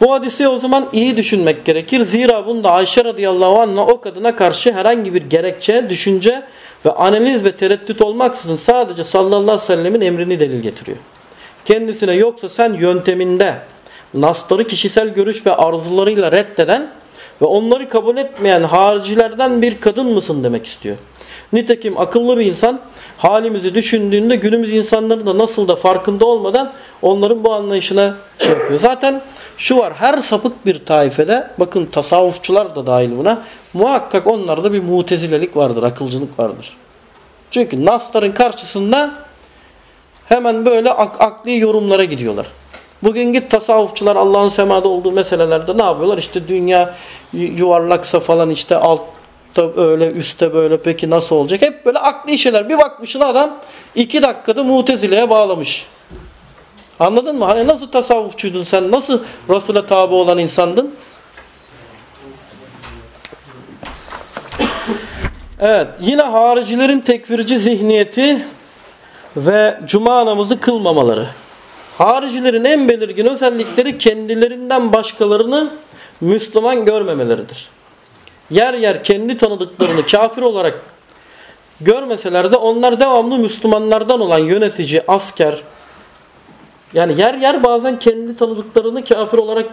Bu hadisi o zaman iyi düşünmek gerekir. Zira bunda Ayşe radıyallahu anh'a o kadına karşı herhangi bir gerekçe, düşünce ve analiz ve tereddüt olmaksızın sadece sallallahu aleyhi ve sellemin emrini delil getiriyor. Kendisine yoksa sen yönteminde nasları kişisel görüş ve arzularıyla reddeden ve onları kabul etmeyen haricilerden bir kadın mısın demek istiyor. Nitekim akıllı bir insan halimizi düşündüğünde günümüz insanların da nasıl da farkında olmadan onların bu anlayışına şey yapıyor. Zaten şu var her sapık bir taifede bakın tasavvufçular da dahil buna muhakkak onlarda bir mutezilelik vardır, akılcılık vardır. Çünkü nasların karşısında hemen böyle ak akli yorumlara gidiyorlar. Bugün git tasavvufçular Allah'ın semada olduğu meselelerde ne yapıyorlar? İşte dünya yuvarlaksa falan işte altta öyle üstte böyle peki nasıl olacak? Hep böyle akli şeyler. Bir bakmışsın adam iki dakikada mutezileye bağlamış. Anladın mı? Hani nasıl tasavvufçuydun sen? Nasıl Resul'e tabi olan insandın? Evet. Yine haricilerin tekfirci zihniyeti ve cuma namazı kılmamaları. Haricilerin en belirgin özellikleri kendilerinden başkalarını Müslüman görmemeleridir. Yer yer kendi tanıdıklarını kafir olarak görmeseler de onlar devamlı Müslümanlardan olan yönetici, asker, yani yer yer bazen kendi tanıdıklarını kafir olarak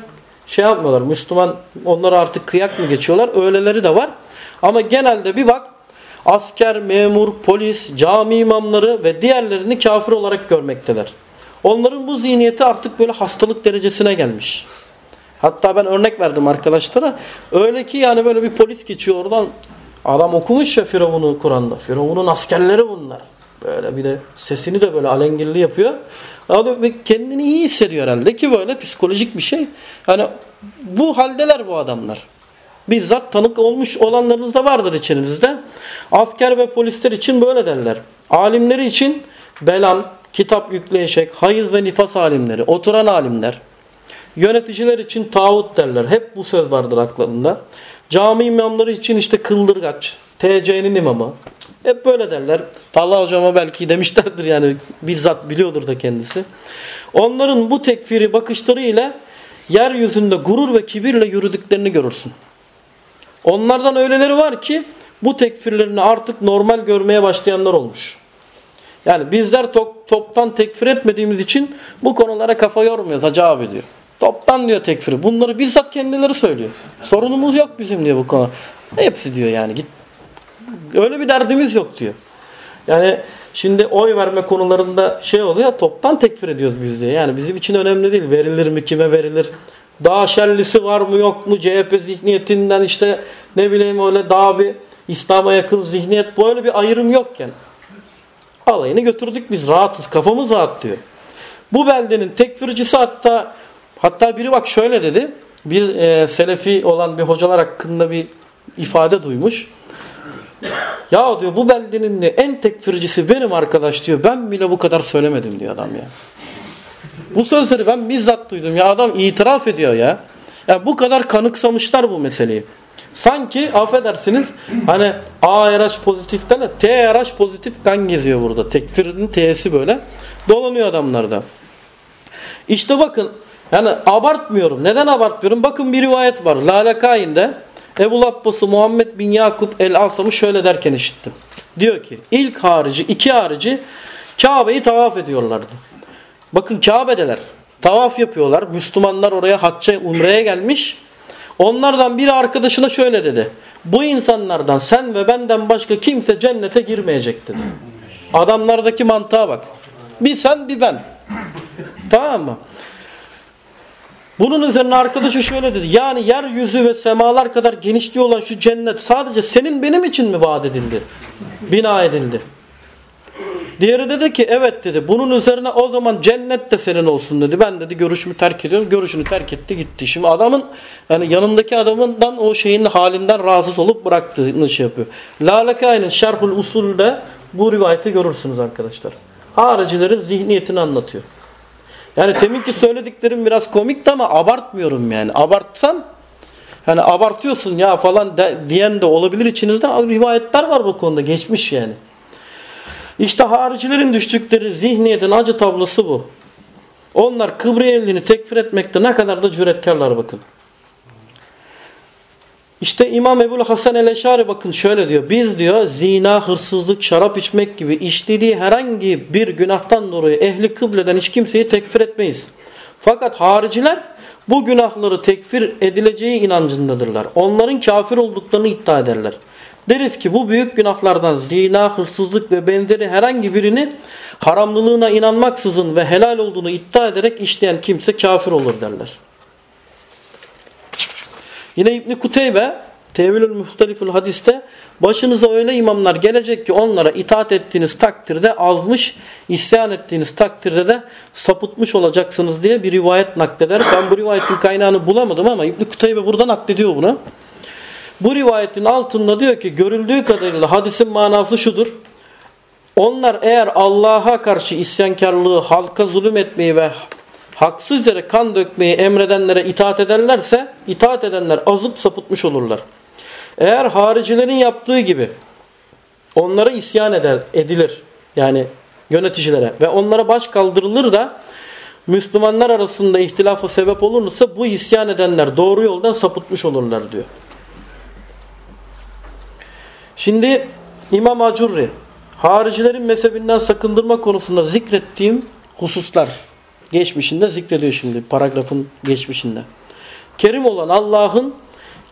şey yapmıyorlar. Müslüman onlara artık kıyak mı geçiyorlar? Öyleleri de var. Ama genelde bir bak asker, memur, polis, cami imamları ve diğerlerini kafir olarak görmekteler. Onların bu zihniyeti artık böyle hastalık derecesine gelmiş. Hatta ben örnek verdim arkadaşlara. Öyle ki yani böyle bir polis geçiyor oradan. Adam okumuş ya Firavun'u Kur'an'da. Firavun'un askerleri bunlar. Böyle bir de sesini de böyle alengirli yapıyor. Adam kendini iyi hissediyor herhalde ki böyle psikolojik bir şey. Yani bu haldeler bu adamlar. Bizzat tanık olmuş olanlarınız da vardır içinizde. Asker ve polisler için böyle derler. Alimleri için belan, kitap yükleyecek, hayız ve nifas alimleri, oturan alimler. Yöneticiler için tağut derler. Hep bu söz vardır aklarında. Cami imamları için işte kıldırgaç, TC'nin imamı. Hep böyle derler. Talha hocama belki demişlerdir yani bizzat biliyordur da kendisi. Onların bu tekfiri bakışları ile yeryüzünde gurur ve kibirle yürüdüklerini görürsün. Onlardan öyleleri var ki bu tekfirlerini artık normal görmeye başlayanlar olmuş. Yani bizler top, toptan tekfir etmediğimiz için bu konulara kafa yormuyoruz hacı abi diyor. Toptan diyor tekfiri. Bunları bizzat kendileri söylüyor. Sorunumuz yok bizim diyor bu konu. Hepsi diyor yani git. Öyle bir derdimiz yok diyor. Yani şimdi oy verme konularında şey oluyor toptan tekfir ediyoruz biz diye. Yani bizim için önemli değil. Verilir mi kime verilir. Daha şerlisi var mı yok mu CHP zihniyetinden işte ne bileyim öyle daha bir İslam'a yakın zihniyet böyle bir ayrım yokken alayını götürdük biz rahatız kafamız rahat diyor. Bu beldenin tekfircisi hatta hatta biri bak şöyle dedi bir e, selefi olan bir hocalar hakkında bir ifade duymuş. Ya diyor bu beldenin en tekfircisi benim arkadaş diyor. Ben bile bu kadar söylemedim diyor adam ya. Bu sözleri ben bizzat duydum ya adam itiraf ediyor ya. Yani bu kadar kanıksamışlar bu meseleyi. Sanki affedersiniz hani A RH pozitiften de T RH pozitif kan geziyor burada. Tekfirin T'si böyle. Dolanıyor adamlarda. İşte bakın yani abartmıyorum. Neden abartmıyorum? Bakın bir rivayet var. Lalekain'de Ebu Abbas'ı Muhammed bin Yakup el-Asam'ı şöyle derken işittim. Diyor ki ilk harici, iki harici Kabe'yi tavaf ediyorlardı. Bakın Kabe'deler. Tavaf yapıyorlar. Müslümanlar oraya hacca, umreye gelmiş. Onlardan biri arkadaşına şöyle dedi. Bu insanlardan sen ve benden başka kimse cennete girmeyecek dedi. Adamlardaki mantığa bak. Bir sen bir ben. Tamam mı? Bunun üzerine arkadaşı şöyle dedi. Yani yeryüzü ve semalar kadar genişliği olan şu cennet sadece senin benim için mi vaat edildi? Bina edildi. Diğeri dedi ki evet dedi. Bunun üzerine o zaman cennet de senin olsun dedi. Ben dedi görüşümü terk ediyorum. Görüşünü terk etti gitti. Şimdi adamın yani yanındaki adamından o şeyin halinden rahatsız olup bıraktığını şey yapıyor. Lalekai'nin Şerhul Usul'de bu rivayeti görürsünüz arkadaşlar. Haricilerin zihniyetini anlatıyor. Yani teminki söylediklerim biraz komikti ama abartmıyorum yani. Abartsam hani abartıyorsun ya falan de, diyen de olabilir içinizde. Rivayetler var bu konuda geçmiş yani. İşte haricilerin düştükleri zihniyetin acı tablosu bu. Onlar Kıbriyeliğini tekfir etmekte ne kadar da cüretkarlar bakın. İşte İmam Ebu'l Hasan el-Eşari bakın şöyle diyor. Biz diyor zina, hırsızlık, şarap içmek gibi işlediği herhangi bir günahtan dolayı ehli kıbleden hiç kimseyi tekfir etmeyiz. Fakat hariciler bu günahları tekfir edileceği inancındadırlar. Onların kafir olduklarını iddia ederler. Deriz ki bu büyük günahlardan zina, hırsızlık ve benzeri herhangi birini haramlılığına inanmaksızın ve helal olduğunu iddia ederek işleyen kimse kafir olur derler. Yine İbni Kuteybe Tevilül Muhtelifül Hadis'te başınıza öyle imamlar gelecek ki onlara itaat ettiğiniz takdirde azmış, isyan ettiğiniz takdirde de sapıtmış olacaksınız diye bir rivayet nakleder. Ben bu rivayetin kaynağını bulamadım ama İbni Kuteybe burada naklediyor bunu. Bu rivayetin altında diyor ki görüldüğü kadarıyla hadisin manası şudur. Onlar eğer Allah'a karşı isyankarlığı, halka zulüm etmeyi ve haksız yere kan dökmeyi emredenlere itaat ederlerse itaat edenler azıp sapıtmış olurlar. Eğer haricilerin yaptığı gibi onlara isyan eder, edilir yani yöneticilere ve onlara baş kaldırılır da Müslümanlar arasında ihtilafa sebep olursa bu isyan edenler doğru yoldan sapıtmış olurlar diyor. Şimdi İmam Acurri haricilerin mezhebinden sakındırma konusunda zikrettiğim hususlar geçmişinde zikrediyor şimdi paragrafın geçmişinde. Kerim olan Allah'ın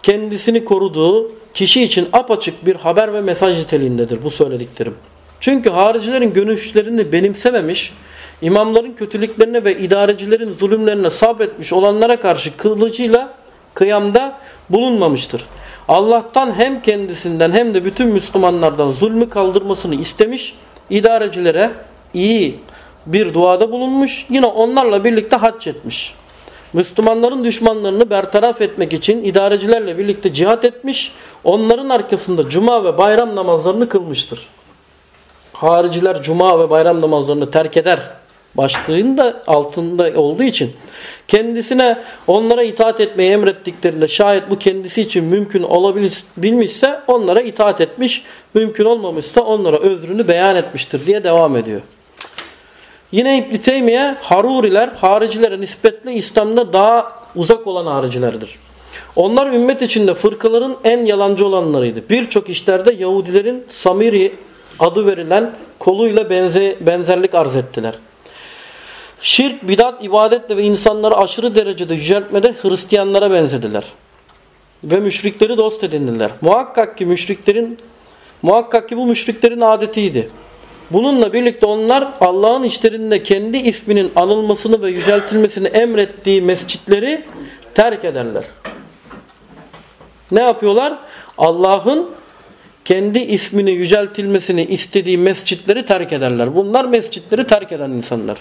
kendisini koruduğu kişi için apaçık bir haber ve mesaj niteliğindedir bu söylediklerim. Çünkü haricilerin görüşlerini benimsememiş, imamların kötülüklerine ve idarecilerin zulümlerine sabretmiş olanlara karşı kılıcıyla kıyamda bulunmamıştır. Allah'tan hem kendisinden hem de bütün Müslümanlardan zulmü kaldırmasını istemiş, idarecilere iyi bir duada bulunmuş, yine onlarla birlikte hac etmiş. Müslümanların düşmanlarını bertaraf etmek için idarecilerle birlikte cihat etmiş, onların arkasında cuma ve bayram namazlarını kılmıştır. Hariciler cuma ve bayram namazlarını terk eder başlığında altında olduğu için kendisine onlara itaat etmeyi emrettiklerinde şayet bu kendisi için mümkün olabilmişse onlara itaat etmiş, mümkün olmamışsa onlara özrünü beyan etmiştir diye devam ediyor. Yine İbn Teymiye Haruriler haricilere nispetle İslam'da daha uzak olan haricilerdir. Onlar ümmet içinde fırkaların en yalancı olanlarıydı. Birçok işlerde Yahudilerin Samiri adı verilen koluyla benze, benzerlik arz ettiler. Şirk, bidat, ibadetle ve insanları aşırı derecede yüceltmede Hristiyanlara benzediler. Ve müşrikleri dost edindiler. Muhakkak ki müşriklerin muhakkak ki bu müşriklerin adetiydi. Bununla birlikte onlar Allah'ın işlerinde kendi isminin anılmasını ve yüceltilmesini emrettiği mescitleri terk ederler. Ne yapıyorlar? Allah'ın kendi ismini yüceltilmesini istediği mescitleri terk ederler. Bunlar mescitleri terk eden insanlar.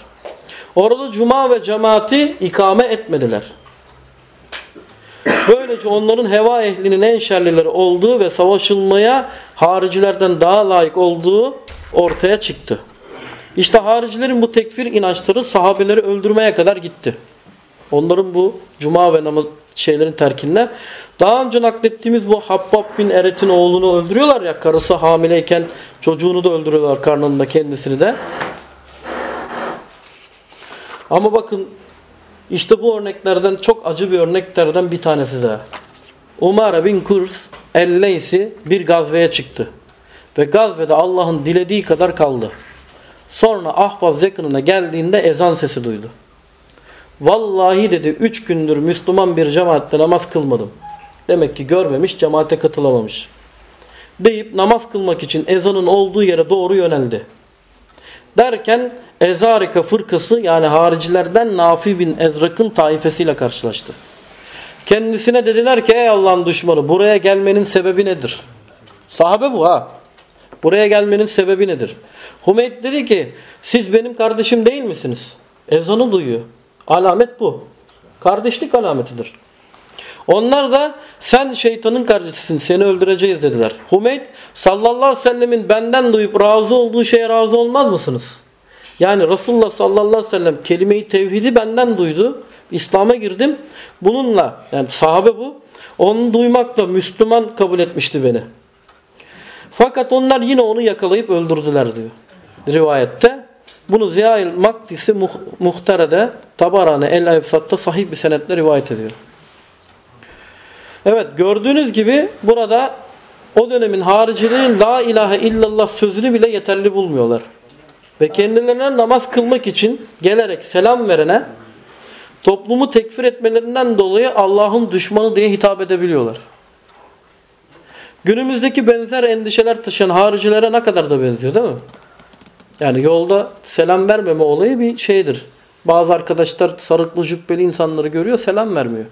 Orada cuma ve cemaati ikame etmediler. Böylece onların heva ehlinin en şerlileri olduğu ve savaşılmaya haricilerden daha layık olduğu ortaya çıktı. İşte haricilerin bu tekfir inançları sahabeleri öldürmeye kadar gitti. Onların bu cuma ve namaz şeylerin terkinde. Daha önce naklettiğimiz bu Habbab bin Eret'in oğlunu öldürüyorlar ya karısı hamileyken çocuğunu da öldürüyorlar karnında kendisini de. Ama bakın işte bu örneklerden çok acı bir örneklerden bir tanesi daha. Umar bin Kurs el-Leysi bir gazveye çıktı. Ve gazvede Allah'ın dilediği kadar kaldı. Sonra Ahvaz yakınına geldiğinde ezan sesi duydu. Vallahi dedi üç gündür Müslüman bir cemaatte namaz kılmadım. Demek ki görmemiş, cemaate katılamamış. Deyip namaz kılmak için ezanın olduğu yere doğru yöneldi. Derken Ezarika fırkası yani haricilerden Nafi bin Ezrak'ın taifesiyle karşılaştı. Kendisine dediler ki ey Allah'ın düşmanı buraya gelmenin sebebi nedir? Sahabe bu ha. Buraya gelmenin sebebi nedir? Humeyd dedi ki siz benim kardeşim değil misiniz? Ezanı duyuyor. Alamet bu. Kardeşlik alametidir. Onlar da sen şeytanın kardeşisin seni öldüreceğiz dediler. Humeyd sallallahu aleyhi ve sellemin benden duyup razı olduğu şeye razı olmaz mısınız? Yani Resulullah sallallahu aleyhi ve sellem kelime-i tevhidi benden duydu. İslam'a girdim. Bununla yani sahabe bu. Onu duymakla Müslüman kabul etmişti beni. Fakat onlar yine onu yakalayıp öldürdüler diyor. Rivayette. Bunu Ziyail Makdisi Muh Muhtare'de Tabarane El Efsat'ta sahih bir senetle rivayet ediyor. Evet gördüğünüz gibi burada o dönemin haricilerin La ilahe illallah sözünü bile yeterli bulmuyorlar. Ve kendilerine namaz kılmak için gelerek selam verene toplumu tekfir etmelerinden dolayı Allah'ın düşmanı diye hitap edebiliyorlar. Günümüzdeki benzer endişeler taşıyan haricilere ne kadar da benziyor değil mi? Yani yolda selam vermeme olayı bir şeydir. Bazı arkadaşlar sarıklı cübbeli insanları görüyor selam vermiyor.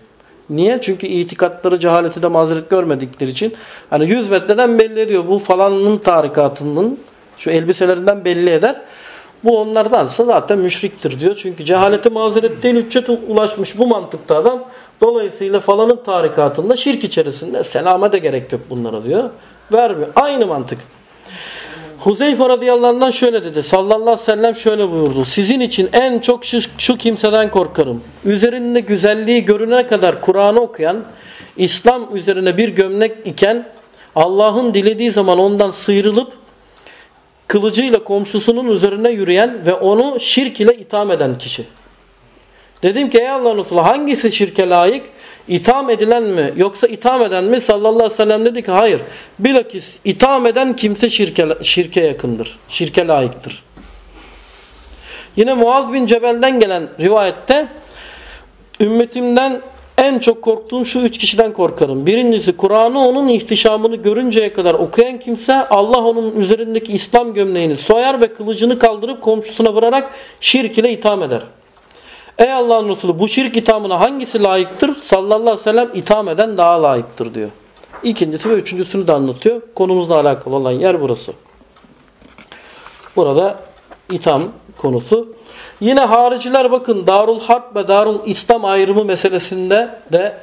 Niye? Çünkü itikatları cehaleti de mazeret görmedikleri için. Hani 100 metreden belli ediyor. Bu falanın tarikatının şu elbiselerinden belli eder. Bu onlardansa zaten müşriktir diyor. Çünkü cehaleti mazeret değil hüccet ulaşmış bu mantıkta adam. Dolayısıyla falanın tarikatında şirk içerisinde selama da gerek yok bunlara diyor. Vermiyor. Aynı mantık. Huzeyfe radıyallahu anh'dan şöyle dedi. Sallallahu aleyhi ve sellem şöyle buyurdu. Sizin için en çok şu, şu kimseden korkarım. Üzerinde güzelliği görünene kadar Kur'an'ı okuyan, İslam üzerine bir gömlek iken Allah'ın dilediği zaman ondan sıyrılıp kılıcıyla komşusunun üzerine yürüyen ve onu şirk ile itham eden kişi. Dedim ki ey Allah'ın Resulü hangisi şirke layık? İtham edilen mi yoksa itham eden mi? Sallallahu aleyhi ve sellem dedi ki hayır. Bilakis itham eden kimse şirke, şirke yakındır. Şirke layıktır. Yine Muaz bin Cebel'den gelen rivayette ümmetimden en çok korktuğum şu üç kişiden korkarım. Birincisi Kur'an'ı onun ihtişamını görünceye kadar okuyan kimse Allah onun üzerindeki İslam gömleğini soyar ve kılıcını kaldırıp komşusuna vurarak şirk ile itham eder. Ey Allah'ın Resulü bu şirk ithamına hangisi layıktır? Sallallahu aleyhi ve sellem itham eden daha layıktır diyor. İkincisi ve üçüncüsünü de anlatıyor. Konumuzla alakalı olan yer burası. Burada itham konusu. Yine hariciler bakın Darul Harp ve Darul İslam ayrımı meselesinde de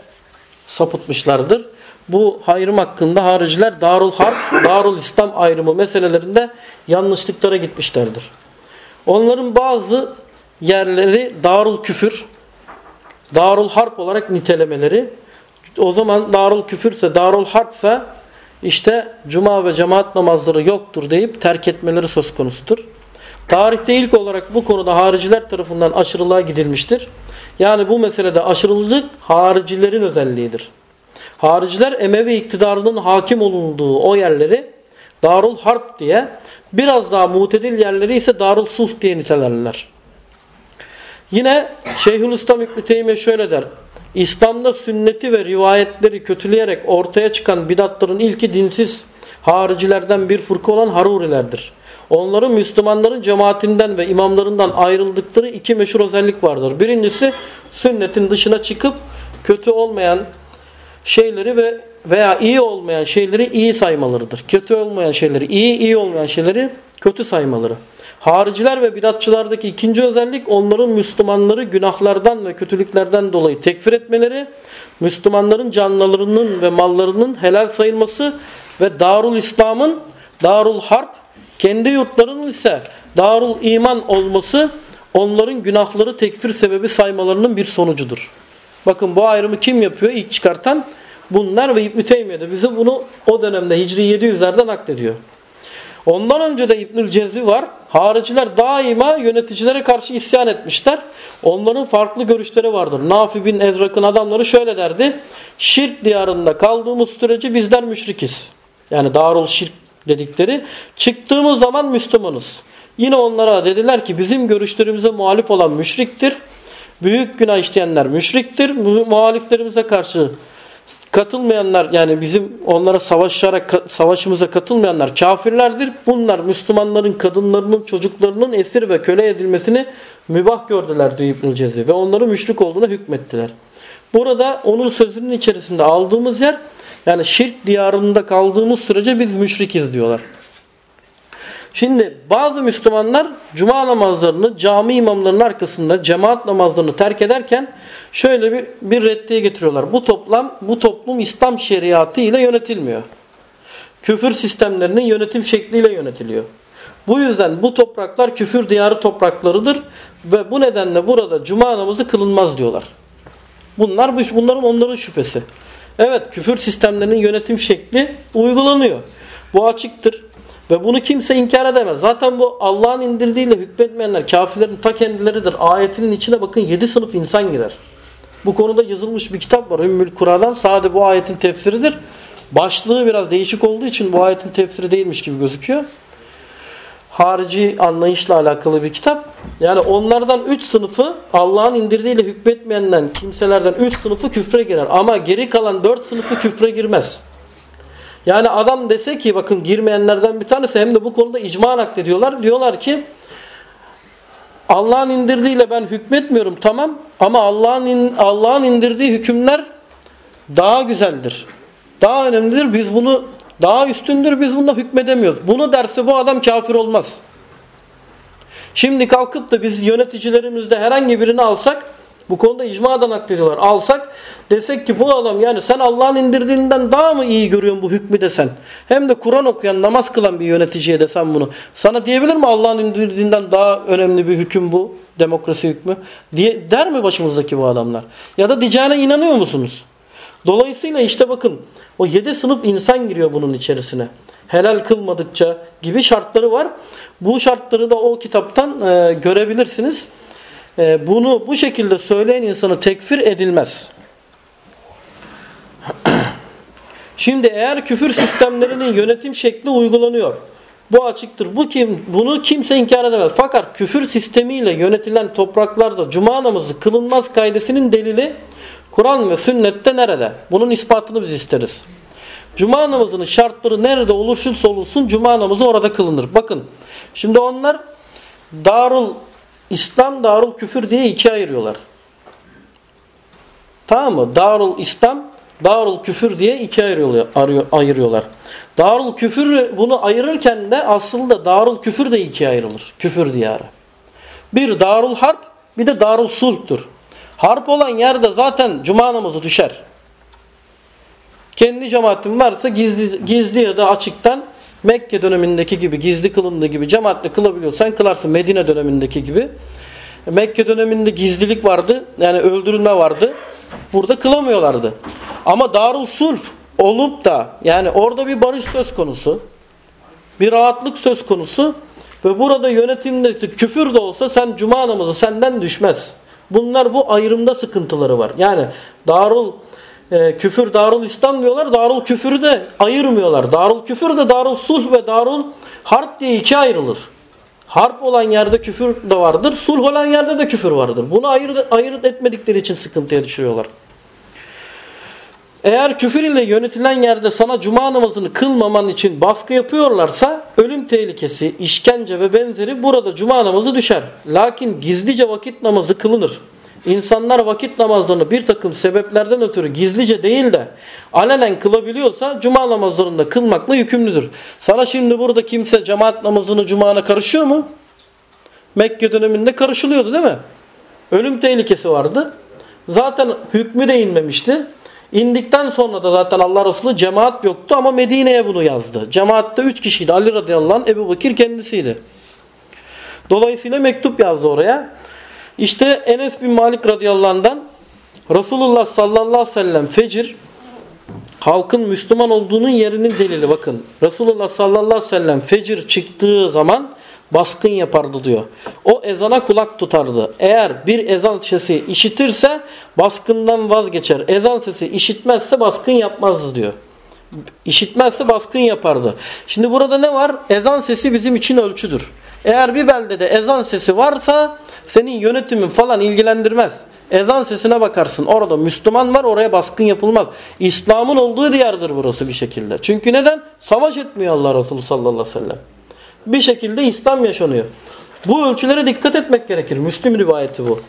sapıtmışlardır. Bu ayrım hakkında hariciler Darul Harp, Darul İslam ayrımı meselelerinde yanlışlıklara gitmişlerdir. Onların bazı yerleri Darul Küfür, Darul Harp olarak nitelemeleri. O zaman Darul Küfürse, Darul Harpse işte cuma ve cemaat namazları yoktur deyip terk etmeleri söz konusudur. Tarihte ilk olarak bu konuda hariciler tarafından aşırılığa gidilmiştir. Yani bu meselede aşırılık haricilerin özelliğidir. Hariciler Emevi iktidarının hakim olunduğu o yerleri Darul Harp diye biraz daha mutedil yerleri ise Darul Sulh diye nitelerler. Yine Şeyhülislam İbni Teymiye şöyle der. İslam'da sünneti ve rivayetleri kötüleyerek ortaya çıkan bidatların ilki dinsiz haricilerden bir fırka olan Harurilerdir. Onların Müslümanların cemaatinden ve imamlarından ayrıldıkları iki meşhur özellik vardır. Birincisi sünnetin dışına çıkıp kötü olmayan şeyleri ve veya iyi olmayan şeyleri iyi saymalarıdır. Kötü olmayan şeyleri iyi, iyi olmayan şeyleri kötü saymaları. Hariciler ve bidatçılardaki ikinci özellik onların Müslümanları günahlardan ve kötülüklerden dolayı tekfir etmeleri, Müslümanların canlarının ve mallarının helal sayılması ve Darul İslam'ın Darul Harp, kendi yurtlarının ise Darul İman olması onların günahları tekfir sebebi saymalarının bir sonucudur. Bakın bu ayrımı kim yapıyor? İlk çıkartan bunlar ve İbn-i Teymiye de bize bunu o dönemde Hicri 700'lerde naklediyor. Ondan önce de İbnül Cezi var. Hariciler daima yöneticilere karşı isyan etmişler. Onların farklı görüşleri vardır. Nafi bin Ezrak'ın adamları şöyle derdi. Şirk diyarında kaldığımız sürece bizler müşrikiz. Yani darul şirk dedikleri. Çıktığımız zaman Müslümanız. Yine onlara dediler ki bizim görüşlerimize muhalif olan müşriktir. Büyük günah işleyenler müşriktir. Mu- Muhaliflerimize karşı katılmayanlar yani bizim onlara savaşarak savaşımıza katılmayanlar kafirlerdir. Bunlar Müslümanların kadınlarının çocuklarının esir ve köle edilmesini mübah gördüler diyor İbnül Cezi ve onların müşrik olduğuna hükmettiler. Burada onun sözünün içerisinde aldığımız yer yani şirk diyarında kaldığımız sürece biz müşrikiz diyorlar. Şimdi bazı Müslümanlar cuma namazlarını cami imamlarının arkasında cemaat namazlarını terk ederken şöyle bir, bir reddiye getiriyorlar. Bu toplam bu toplum İslam şeriatı ile yönetilmiyor. Küfür sistemlerinin yönetim şekliyle yönetiliyor. Bu yüzden bu topraklar küfür diyarı topraklarıdır ve bu nedenle burada cuma namazı kılınmaz diyorlar. Bunlar bunların onların şüphesi. Evet küfür sistemlerinin yönetim şekli uygulanıyor. Bu açıktır. Ve bunu kimse inkar edemez. Zaten bu Allah'ın indirdiğiyle hükmetmeyenler kafirlerin ta kendileridir. Ayetinin içine bakın 7 sınıf insan girer. Bu konuda yazılmış bir kitap var. Ümmül Kur'an'dan sade bu ayetin tefsiridir. Başlığı biraz değişik olduğu için bu ayetin tefsiri değilmiş gibi gözüküyor. Harici anlayışla alakalı bir kitap. Yani onlardan 3 sınıfı Allah'ın indirdiğiyle hükmetmeyenden kimselerden 3 sınıfı küfre girer. Ama geri kalan 4 sınıfı küfre girmez. Yani adam dese ki bakın girmeyenlerden bir tanesi hem de bu konuda icma naklediyorlar. Diyorlar ki Allah'ın indirdiğiyle ben hükmetmiyorum tamam ama Allah'ın in, Allah'ın indirdiği hükümler daha güzeldir. Daha önemlidir. Biz bunu daha üstündür. Biz bunda hükmedemiyoruz. Bunu derse bu adam kafir olmaz. Şimdi kalkıp da biz yöneticilerimizde herhangi birini alsak bu konuda icmadan naklediyorlar. Alsak desek ki bu adam yani sen Allah'ın indirdiğinden daha mı iyi görüyorsun bu hükmü desen. Hem de Kur'an okuyan namaz kılan bir yöneticiye desen bunu. Sana diyebilir mi Allah'ın indirdiğinden daha önemli bir hüküm bu? Demokrasi hükmü. Diye, der mi başımızdaki bu adamlar? Ya da diyeceğine inanıyor musunuz? Dolayısıyla işte bakın o yedi sınıf insan giriyor bunun içerisine. Helal kılmadıkça gibi şartları var. Bu şartları da o kitaptan e, görebilirsiniz. E, bunu bu şekilde söyleyen insanı tekfir edilmez. (clears throat) Şimdi eğer küfür sistemlerinin yönetim şekli uygulanıyor. Bu açıktır. Bu kim bunu kimse inkar edemez. Fakat küfür sistemiyle yönetilen topraklarda cuma namazı kılınmaz kaidesinin delili Kur'an ve sünnette nerede? Bunun ispatını biz isteriz. Cuma namazının şartları nerede olursa olursun cuma namazı orada kılınır. Bakın şimdi onlar Darul İslam, Darul Küfür diye ikiye ayırıyorlar. Tamam mı? Darul İslam, Darul Küfür diye ikiye ayırıyorlar. Darul Küfür bunu ayırırken de aslında Darul Küfür de ikiye ayrılır. Küfür diyarı. Bir Darul Harp, bir de Darul Sulh'tur. Harp olan yerde zaten cuma namazı düşer. Kendi cemaatin varsa gizli, gizli ya da açıktan Mekke dönemindeki gibi gizli kılındığı gibi cemaatle kılabiliyorsan kılarsın. Medine dönemindeki gibi. Mekke döneminde gizlilik vardı. Yani öldürülme vardı. Burada kılamıyorlardı. Ama Darul Sulh olup da yani orada bir barış söz konusu. Bir rahatlık söz konusu. Ve burada yönetimde küfür de olsa sen cuma namazı senden düşmez. Bunlar bu ayrımda sıkıntıları var. Yani Darul e, küfür Darul İslam diyorlar. Darul küfürü de ayırmıyorlar. Darul küfür de Darul sulh ve Darul harp diye iki ayrılır. Harp olan yerde küfür de vardır. Sulh olan yerde de küfür vardır. Bunu ayırt, ayırt etmedikleri için sıkıntıya düşürüyorlar. Eğer küfür ile yönetilen yerde sana cuma namazını kılmaman için baskı yapıyorlarsa ölüm tehlikesi, işkence ve benzeri burada cuma namazı düşer. Lakin gizlice vakit namazı kılınır. İnsanlar vakit namazlarını bir takım sebeplerden ötürü gizlice değil de alenen kılabiliyorsa cuma namazlarında kılmakla yükümlüdür. Sana şimdi burada kimse cemaat namazını cumana karışıyor mu? Mekke döneminde karışılıyordu değil mi? Ölüm tehlikesi vardı. Zaten hükmü de inmemişti. İndikten sonra da zaten Allah Resulü cemaat yoktu ama Medine'ye bunu yazdı. Cemaatte üç kişiydi. Ali radıyallahu anh, Ebu Bakir kendisiydi. Dolayısıyla mektup yazdı oraya. İşte Enes bin Malik radıyallahu anh'dan Resulullah sallallahu aleyhi ve sellem fecir halkın Müslüman olduğunun yerinin delili bakın. Resulullah sallallahu aleyhi ve sellem fecir çıktığı zaman baskın yapardı diyor. O ezana kulak tutardı. Eğer bir ezan sesi işitirse baskından vazgeçer. Ezan sesi işitmezse baskın yapmazdı diyor. İşitmezse baskın yapardı. Şimdi burada ne var? Ezan sesi bizim için ölçüdür. Eğer bir beldede ezan sesi varsa senin yönetimin falan ilgilendirmez. Ezan sesine bakarsın. Orada Müslüman var oraya baskın yapılmaz. İslam'ın olduğu diyardır burası bir şekilde. Çünkü neden? Savaş etmiyor Allah Resulü sallallahu aleyhi ve sellem. Bir şekilde İslam yaşanıyor. Bu ölçülere dikkat etmek gerekir. Müslüm rivayeti bu.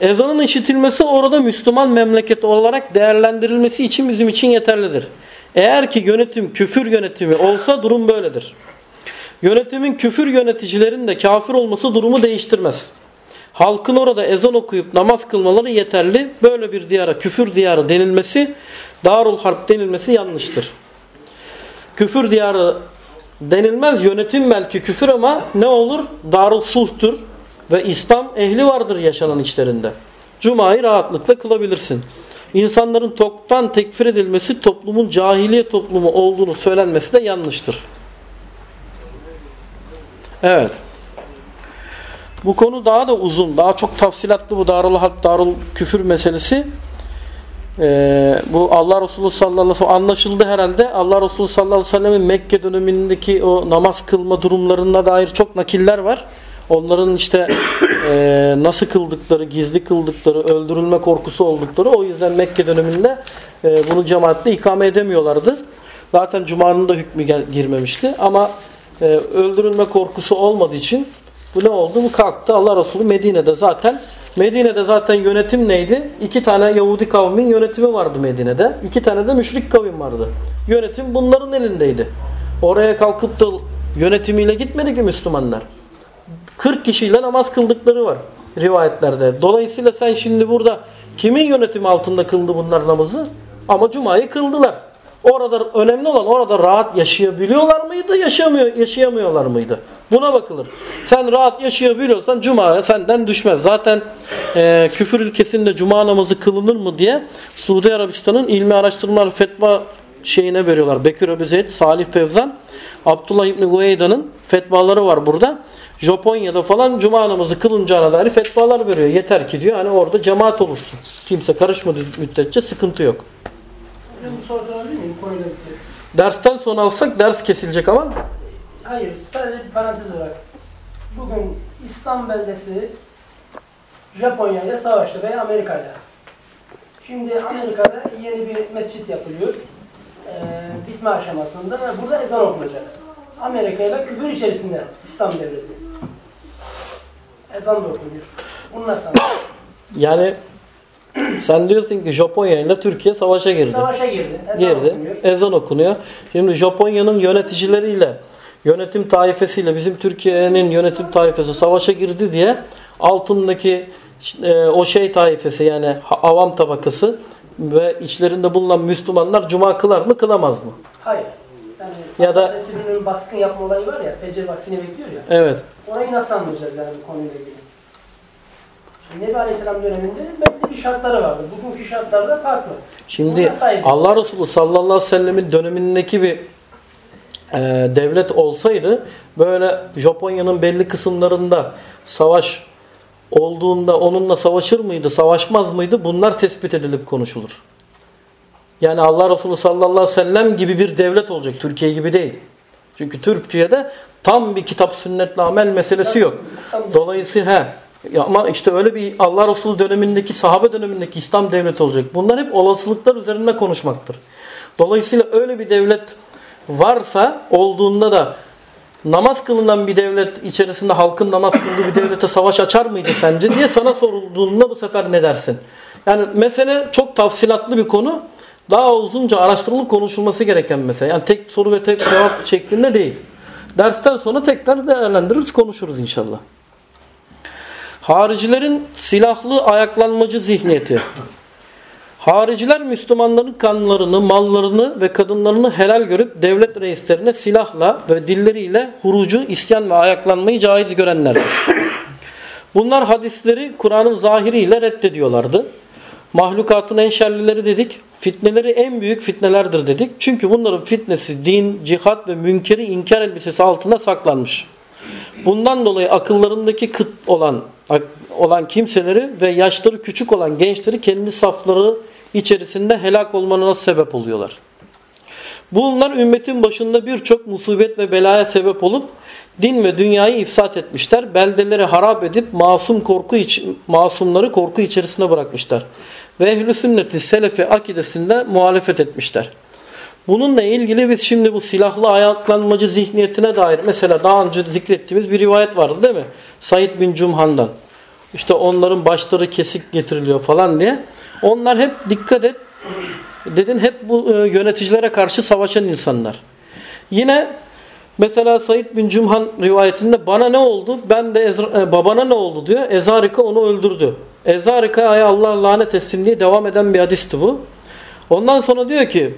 Ezanın işitilmesi orada Müslüman memleket olarak değerlendirilmesi için bizim için yeterlidir. Eğer ki yönetim küfür yönetimi olsa durum böyledir. Yönetimin küfür yöneticilerin de kafir olması durumu değiştirmez. Halkın orada ezan okuyup namaz kılmaları yeterli. Böyle bir diyara küfür diyarı denilmesi, Darul Harp denilmesi yanlıştır. Küfür diyarı denilmez. Yönetim belki küfür ama ne olur? Darul Sulh'tur ve İslam ehli vardır yaşanan içlerinde. Cuma'yı rahatlıkla kılabilirsin. İnsanların toptan tekfir edilmesi toplumun cahiliye toplumu olduğunu söylenmesi de yanlıştır. Evet. Bu konu daha da uzun, daha çok tafsilatlı bu Darul Harp, Darul Küfür meselesi. Ee, bu Allah Resulü sallallahu aleyhi ve sellem anlaşıldı herhalde. Allah Resulü sallallahu aleyhi ve sellemin Mekke dönemindeki o namaz kılma durumlarına dair çok nakiller var. Onların işte e, nasıl kıldıkları, gizli kıldıkları, öldürülme korkusu oldukları o yüzden Mekke döneminde e, bunu cemaatle ikame edemiyorlardı. Zaten Cuma'nın da hükmü girmemişti ama e, öldürülme korkusu olmadığı için bu ne oldu? Bu kalktı. Allah Resulü Medine'de zaten Medine'de zaten yönetim neydi? İki tane Yahudi kavmin yönetimi vardı Medine'de. İki tane de müşrik kavim vardı. Yönetim bunların elindeydi. Oraya kalkıp da yönetimiyle gitmedi ki Müslümanlar. 40 kişiyle namaz kıldıkları var rivayetlerde. Dolayısıyla sen şimdi burada kimin yönetimi altında kıldı bunlar namazı? Ama cumayı kıldılar. Orada önemli olan orada rahat yaşayabiliyorlar mıydı, yaşamıyor, yaşayamıyorlar mıydı? Buna bakılır. Sen rahat yaşayabiliyorsan cumaya senden düşmez. Zaten e, küfür ülkesinde cuma namazı kılınır mı diye Suudi Arabistan'ın ilmi araştırmalar fetva şeyine veriyorlar. Bekir Ebu Salih Fevzan, Abdullah İbni Gueyda'nın fetvaları var burada. Japonya'da falan cuma namazı kılınacağına dair fetvalar veriyor. Yeter ki diyor hani orada cemaat olursun. Kimse karışmadığı müddetçe sıkıntı yok. Hocam bir soru sorabilir miyim konuyla ilgili? Dersten sonra alsak ders kesilecek ama Hayır, sadece bir parantez olarak. Bugün İslam beldesi Japonya ile savaştı veya Amerika ile. Şimdi Amerika'da yeni bir mescit yapılıyor. Ee, bitme aşamasında ve burada ezan okunacak. Amerika ile küfür içerisinde İslam devleti. Ezan da okunuyor. Bunu nasıl yani (clears throat) sen diyorsun ki Japonya ile Türkiye savaşa girdi. Savaşa girdi. Ezan girdi. okunuyor. Ezan okunuyor. Şimdi Japonya'nın yöneticileriyle yönetim taifesiyle bizim Türkiye'nin yönetim taifesi savaşa girdi diye altındaki e, o şey taifesi yani avam tabakası ve içlerinde bulunan Müslümanlar cuma kılar mı kılamaz mı? Hayır. Yani Ya ya da- Resulü'nün baskın yapma olayı var ya, fecir vaktini bekliyor ya. Evet. Orayı nasıl anlayacağız yani bu konuyla ilgili? Nebi Aleyhisselam döneminde belli bir şartları vardı. Bugünkü şartlarda farklı. Şimdi. Allah Resulü sallallahu aleyhi ve sellemin dönemindeki bir e, devlet olsaydı böyle Japonya'nın belli kısımlarında savaş olduğunda onunla savaşır mıydı, savaşmaz mıydı? Bunlar tespit edilip konuşulur. Yani Allah Resulü sallallahu aleyhi ve sellem gibi bir devlet olacak. Türkiye gibi değil. Çünkü Türkiye'de tam bir kitap sünnetle amel meselesi yok. Dolayısıyla he, ya ama işte öyle bir Allah Resulü dönemindeki, sahabe dönemindeki İslam devleti olacak. Bunlar hep olasılıklar üzerinde konuşmaktır. Dolayısıyla öyle bir devlet varsa olduğunda da namaz kılınan bir devlet içerisinde halkın namaz kıldığı bir devlete savaş açar mıydı sence diye sana sorulduğunda bu sefer ne dersin? Yani mesele çok tafsilatlı bir konu. Daha uzunca araştırılıp konuşulması gereken mesele. Yani tek soru ve tek cevap şeklinde değil. Dersten sonra tekrar değerlendiririz, konuşuruz inşallah. Haricilerin silahlı ayaklanmacı zihniyeti. Hariciler Müslümanların kanlarını, mallarını ve kadınlarını helal görüp devlet reislerine silahla ve dilleriyle hurucu, isyan ve ayaklanmayı caiz görenlerdir. Bunlar hadisleri Kur'an'ın zahiriyle reddediyorlardı. Mahlukatın en şerlileri dedik. Fitneleri en büyük fitnelerdir dedik. Çünkü bunların fitnesi din, cihat ve münkeri inkar elbisesi altında saklanmış. Bundan dolayı akıllarındaki kıt olan olan kimseleri ve yaşları küçük olan gençleri kendi safları içerisinde helak olmalarına sebep oluyorlar. Bunlar ümmetin başında birçok musibet ve belaya sebep olup din ve dünyayı ifsat etmişler. Beldeleri harap edip masum korku iç, masumları korku içerisinde bırakmışlar. Ve ehl-i sünneti selefi akidesinde muhalefet etmişler. Bununla ilgili biz şimdi bu silahlı ayaklanmacı zihniyetine dair mesela daha önce zikrettiğimiz bir rivayet vardı değil mi? Said bin Cumhan'dan. İşte onların başları kesik getiriliyor falan diye. Onlar hep dikkat et dedin hep bu e, yöneticilere karşı savaşan insanlar. Yine mesela Said bin Cumhan rivayetinde bana ne oldu? Ben de Ezra, e, babana ne oldu diyor. Ezarika onu öldürdü. Ezarika'ya Allah lanet etsin diye devam eden bir hadisti bu. Ondan sonra diyor ki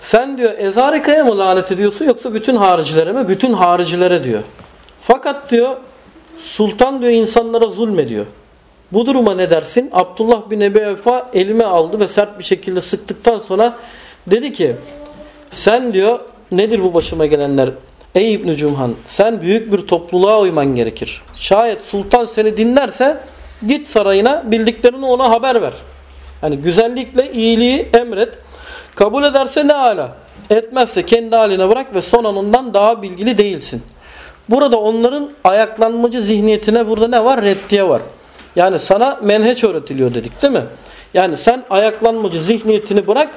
sen diyor Ezarika'ya mı lanet ediyorsun yoksa bütün haricilere mi? Bütün haricilere diyor. Fakat diyor sultan diyor insanlara zulmediyor. Bu duruma ne dersin? Abdullah bin Ebi Evfa elime aldı ve sert bir şekilde sıktıktan sonra dedi ki sen diyor nedir bu başıma gelenler? Ey İbn Cumhan sen büyük bir topluluğa uyman gerekir. Şayet sultan seni dinlerse git sarayına bildiklerini ona haber ver. Yani güzellikle iyiliği emret. Kabul ederse ne ala. Etmezse kendi haline bırak ve son onundan daha bilgili değilsin. Burada onların ayaklanmacı zihniyetine burada ne var? Reddiye var. Yani sana menheç öğretiliyor dedik değil mi? Yani sen ayaklanmacı zihniyetini bırak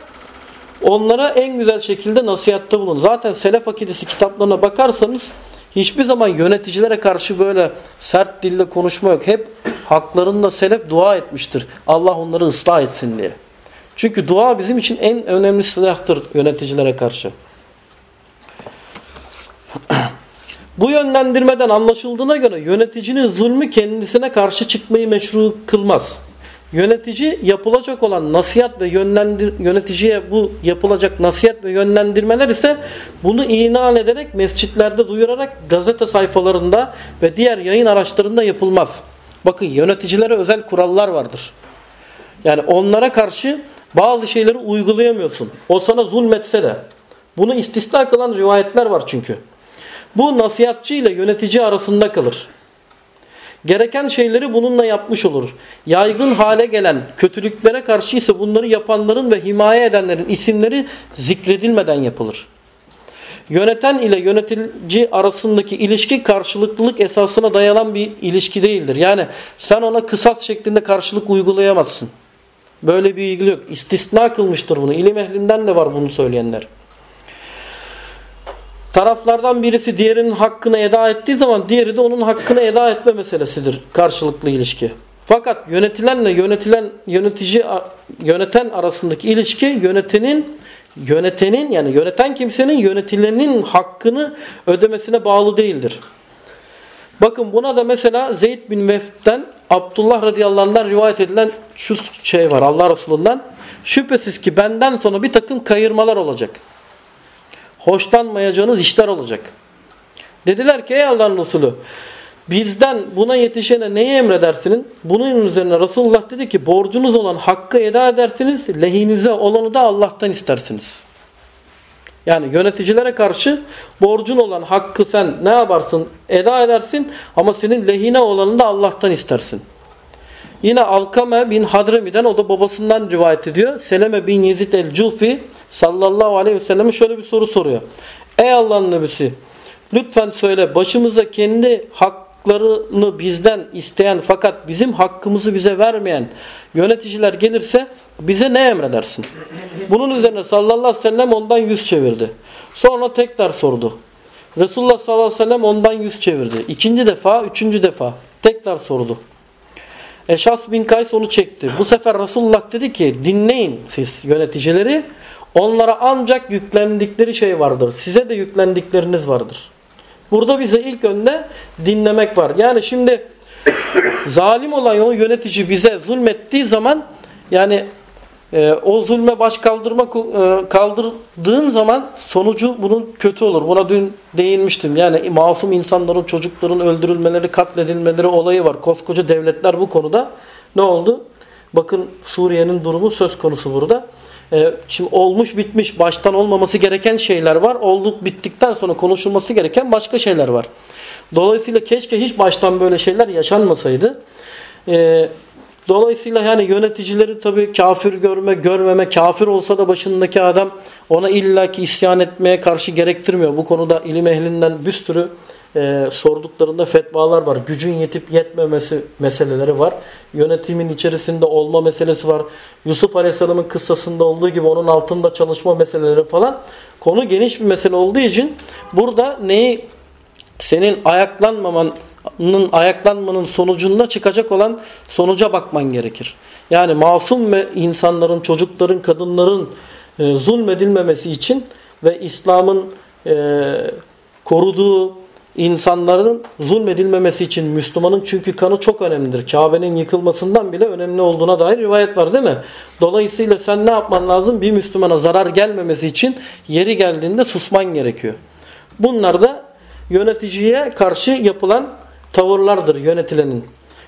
onlara en güzel şekilde nasihatte bulun. Zaten Selef Akidesi kitaplarına bakarsanız hiçbir zaman yöneticilere karşı böyle sert dille konuşma yok. Hep haklarında Selef dua etmiştir. Allah onları ıslah etsin diye. Çünkü dua bizim için en önemli silahtır yöneticilere karşı. (clears throat) Bu yönlendirmeden anlaşıldığına göre yöneticinin zulmü kendisine karşı çıkmayı meşru kılmaz. Yönetici yapılacak olan nasihat ve yönlendir yöneticiye bu yapılacak nasihat ve yönlendirmeler ise bunu inan ederek mescitlerde duyurarak gazete sayfalarında ve diğer yayın araçlarında yapılmaz. Bakın yöneticilere özel kurallar vardır. Yani onlara karşı bazı şeyleri uygulayamıyorsun. O sana zulmetse de. Bunu istisna kılan rivayetler var çünkü. Bu nasihatçı ile yönetici arasında kalır. Gereken şeyleri bununla yapmış olur. Yaygın hale gelen kötülüklere karşı ise bunları yapanların ve himaye edenlerin isimleri zikredilmeden yapılır. Yöneten ile yönetici arasındaki ilişki karşılıklılık esasına dayanan bir ilişki değildir. Yani sen ona kısas şeklinde karşılık uygulayamazsın. Böyle bir ilgili yok. İstisna kılmıştır bunu. İlim ehlinden de var bunu söyleyenler. Taraflardan birisi diğerinin hakkını eda ettiği zaman diğeri de onun hakkını eda etme meselesidir karşılıklı ilişki. Fakat yönetilenle yönetilen yönetici yöneten arasındaki ilişki yönetenin yönetenin yani yöneten kimsenin yönetilenin hakkını ödemesine bağlı değildir. Bakın buna da mesela Zeyd bin Vef'ten Abdullah radıyallahu anh'dan rivayet edilen şu şey var Allah Resulü'nden. Şüphesiz ki benden sonra bir takım kayırmalar olacak hoşlanmayacağınız işler olacak. Dediler ki ey Allah'ın Resulü bizden buna yetişene neyi emredersiniz? Bunun üzerine Resulullah dedi ki borcunuz olan hakkı eda edersiniz, lehinize olanı da Allah'tan istersiniz. Yani yöneticilere karşı borcun olan hakkı sen ne yaparsın? Eda edersin ama senin lehine olanı da Allah'tan istersin. Yine Alkame bin Hadremi'den o da babasından rivayet ediyor. Seleme bin Yezid el-Cufi sallallahu aleyhi ve selleme şöyle bir soru soruyor. Ey Allah'ın nebisi lütfen söyle başımıza kendi haklarını bizden isteyen fakat bizim hakkımızı bize vermeyen yöneticiler gelirse bize ne emredersin? Bunun üzerine sallallahu aleyhi ve sellem ondan yüz çevirdi. Sonra tekrar sordu. Resulullah sallallahu aleyhi ve sellem ondan yüz çevirdi. İkinci defa, üçüncü defa tekrar sordu. Eşas bin Kays onu çekti. Bu sefer Resulullah dedi ki dinleyin siz yöneticileri. Onlara ancak yüklendikleri şey vardır. Size de yüklendikleriniz vardır. Burada bize ilk önde dinlemek var. Yani şimdi zalim olan o yönetici bize zulmettiği zaman yani e, o zulme baş kaldırma e, kaldırdığın zaman sonucu bunun kötü olur. Buna dün değinmiştim. Yani masum insanların, çocukların öldürülmeleri, katledilmeleri olayı var. Koskoca devletler bu konuda ne oldu? Bakın Suriye'nin durumu söz konusu burada. E, şimdi olmuş bitmiş baştan olmaması gereken şeyler var. Olduk bittikten sonra konuşulması gereken başka şeyler var. Dolayısıyla keşke hiç baştan böyle şeyler yaşanmasaydı. E, Dolayısıyla yani yöneticileri tabii kafir görme, görmeme, kafir olsa da başındaki adam ona illaki isyan etmeye karşı gerektirmiyor. Bu konuda ilim ehlinden bir sürü e, sorduklarında fetvalar var. Gücün yetip yetmemesi meseleleri var. Yönetimin içerisinde olma meselesi var. Yusuf Aleyhisselam'ın kıssasında olduğu gibi onun altında çalışma meseleleri falan. Konu geniş bir mesele olduğu için burada neyi senin ayaklanmamanın ayaklanmanın sonucunda çıkacak olan sonuca bakman gerekir. Yani masum ve insanların, çocukların, kadınların e, zulmedilmemesi için ve İslam'ın e, koruduğu insanların zulmedilmemesi için Müslümanın çünkü kanı çok önemlidir. Kabe'nin yıkılmasından bile önemli olduğuna dair rivayet var değil mi? Dolayısıyla sen ne yapman lazım? Bir Müslümana zarar gelmemesi için yeri geldiğinde susman gerekiyor. Bunlar da yöneticiye karşı yapılan tavırlardır yönetilenin.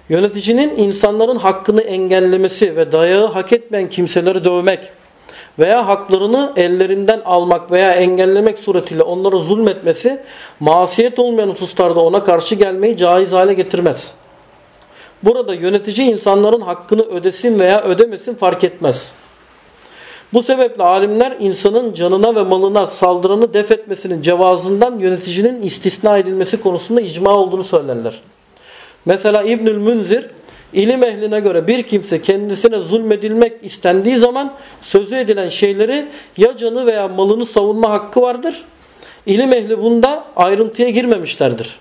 Yöneticinin insanların hakkını engellemesi ve dayağı hak etmeyen kimseleri dövmek veya haklarını ellerinden almak veya engellemek suretiyle onlara zulmetmesi masiyet olmayan hususlarda ona karşı gelmeyi caiz hale getirmez. Burada yönetici insanların hakkını ödesin veya ödemesin fark etmez. Bu sebeple alimler insanın canına ve malına saldıranı def etmesinin cevazından yöneticinin istisna edilmesi konusunda icma olduğunu söylerler. Mesela İbnül Münzir ilim ehline göre bir kimse kendisine zulmedilmek istendiği zaman sözü edilen şeyleri ya canı veya malını savunma hakkı vardır. İlim ehli bunda ayrıntıya girmemişlerdir.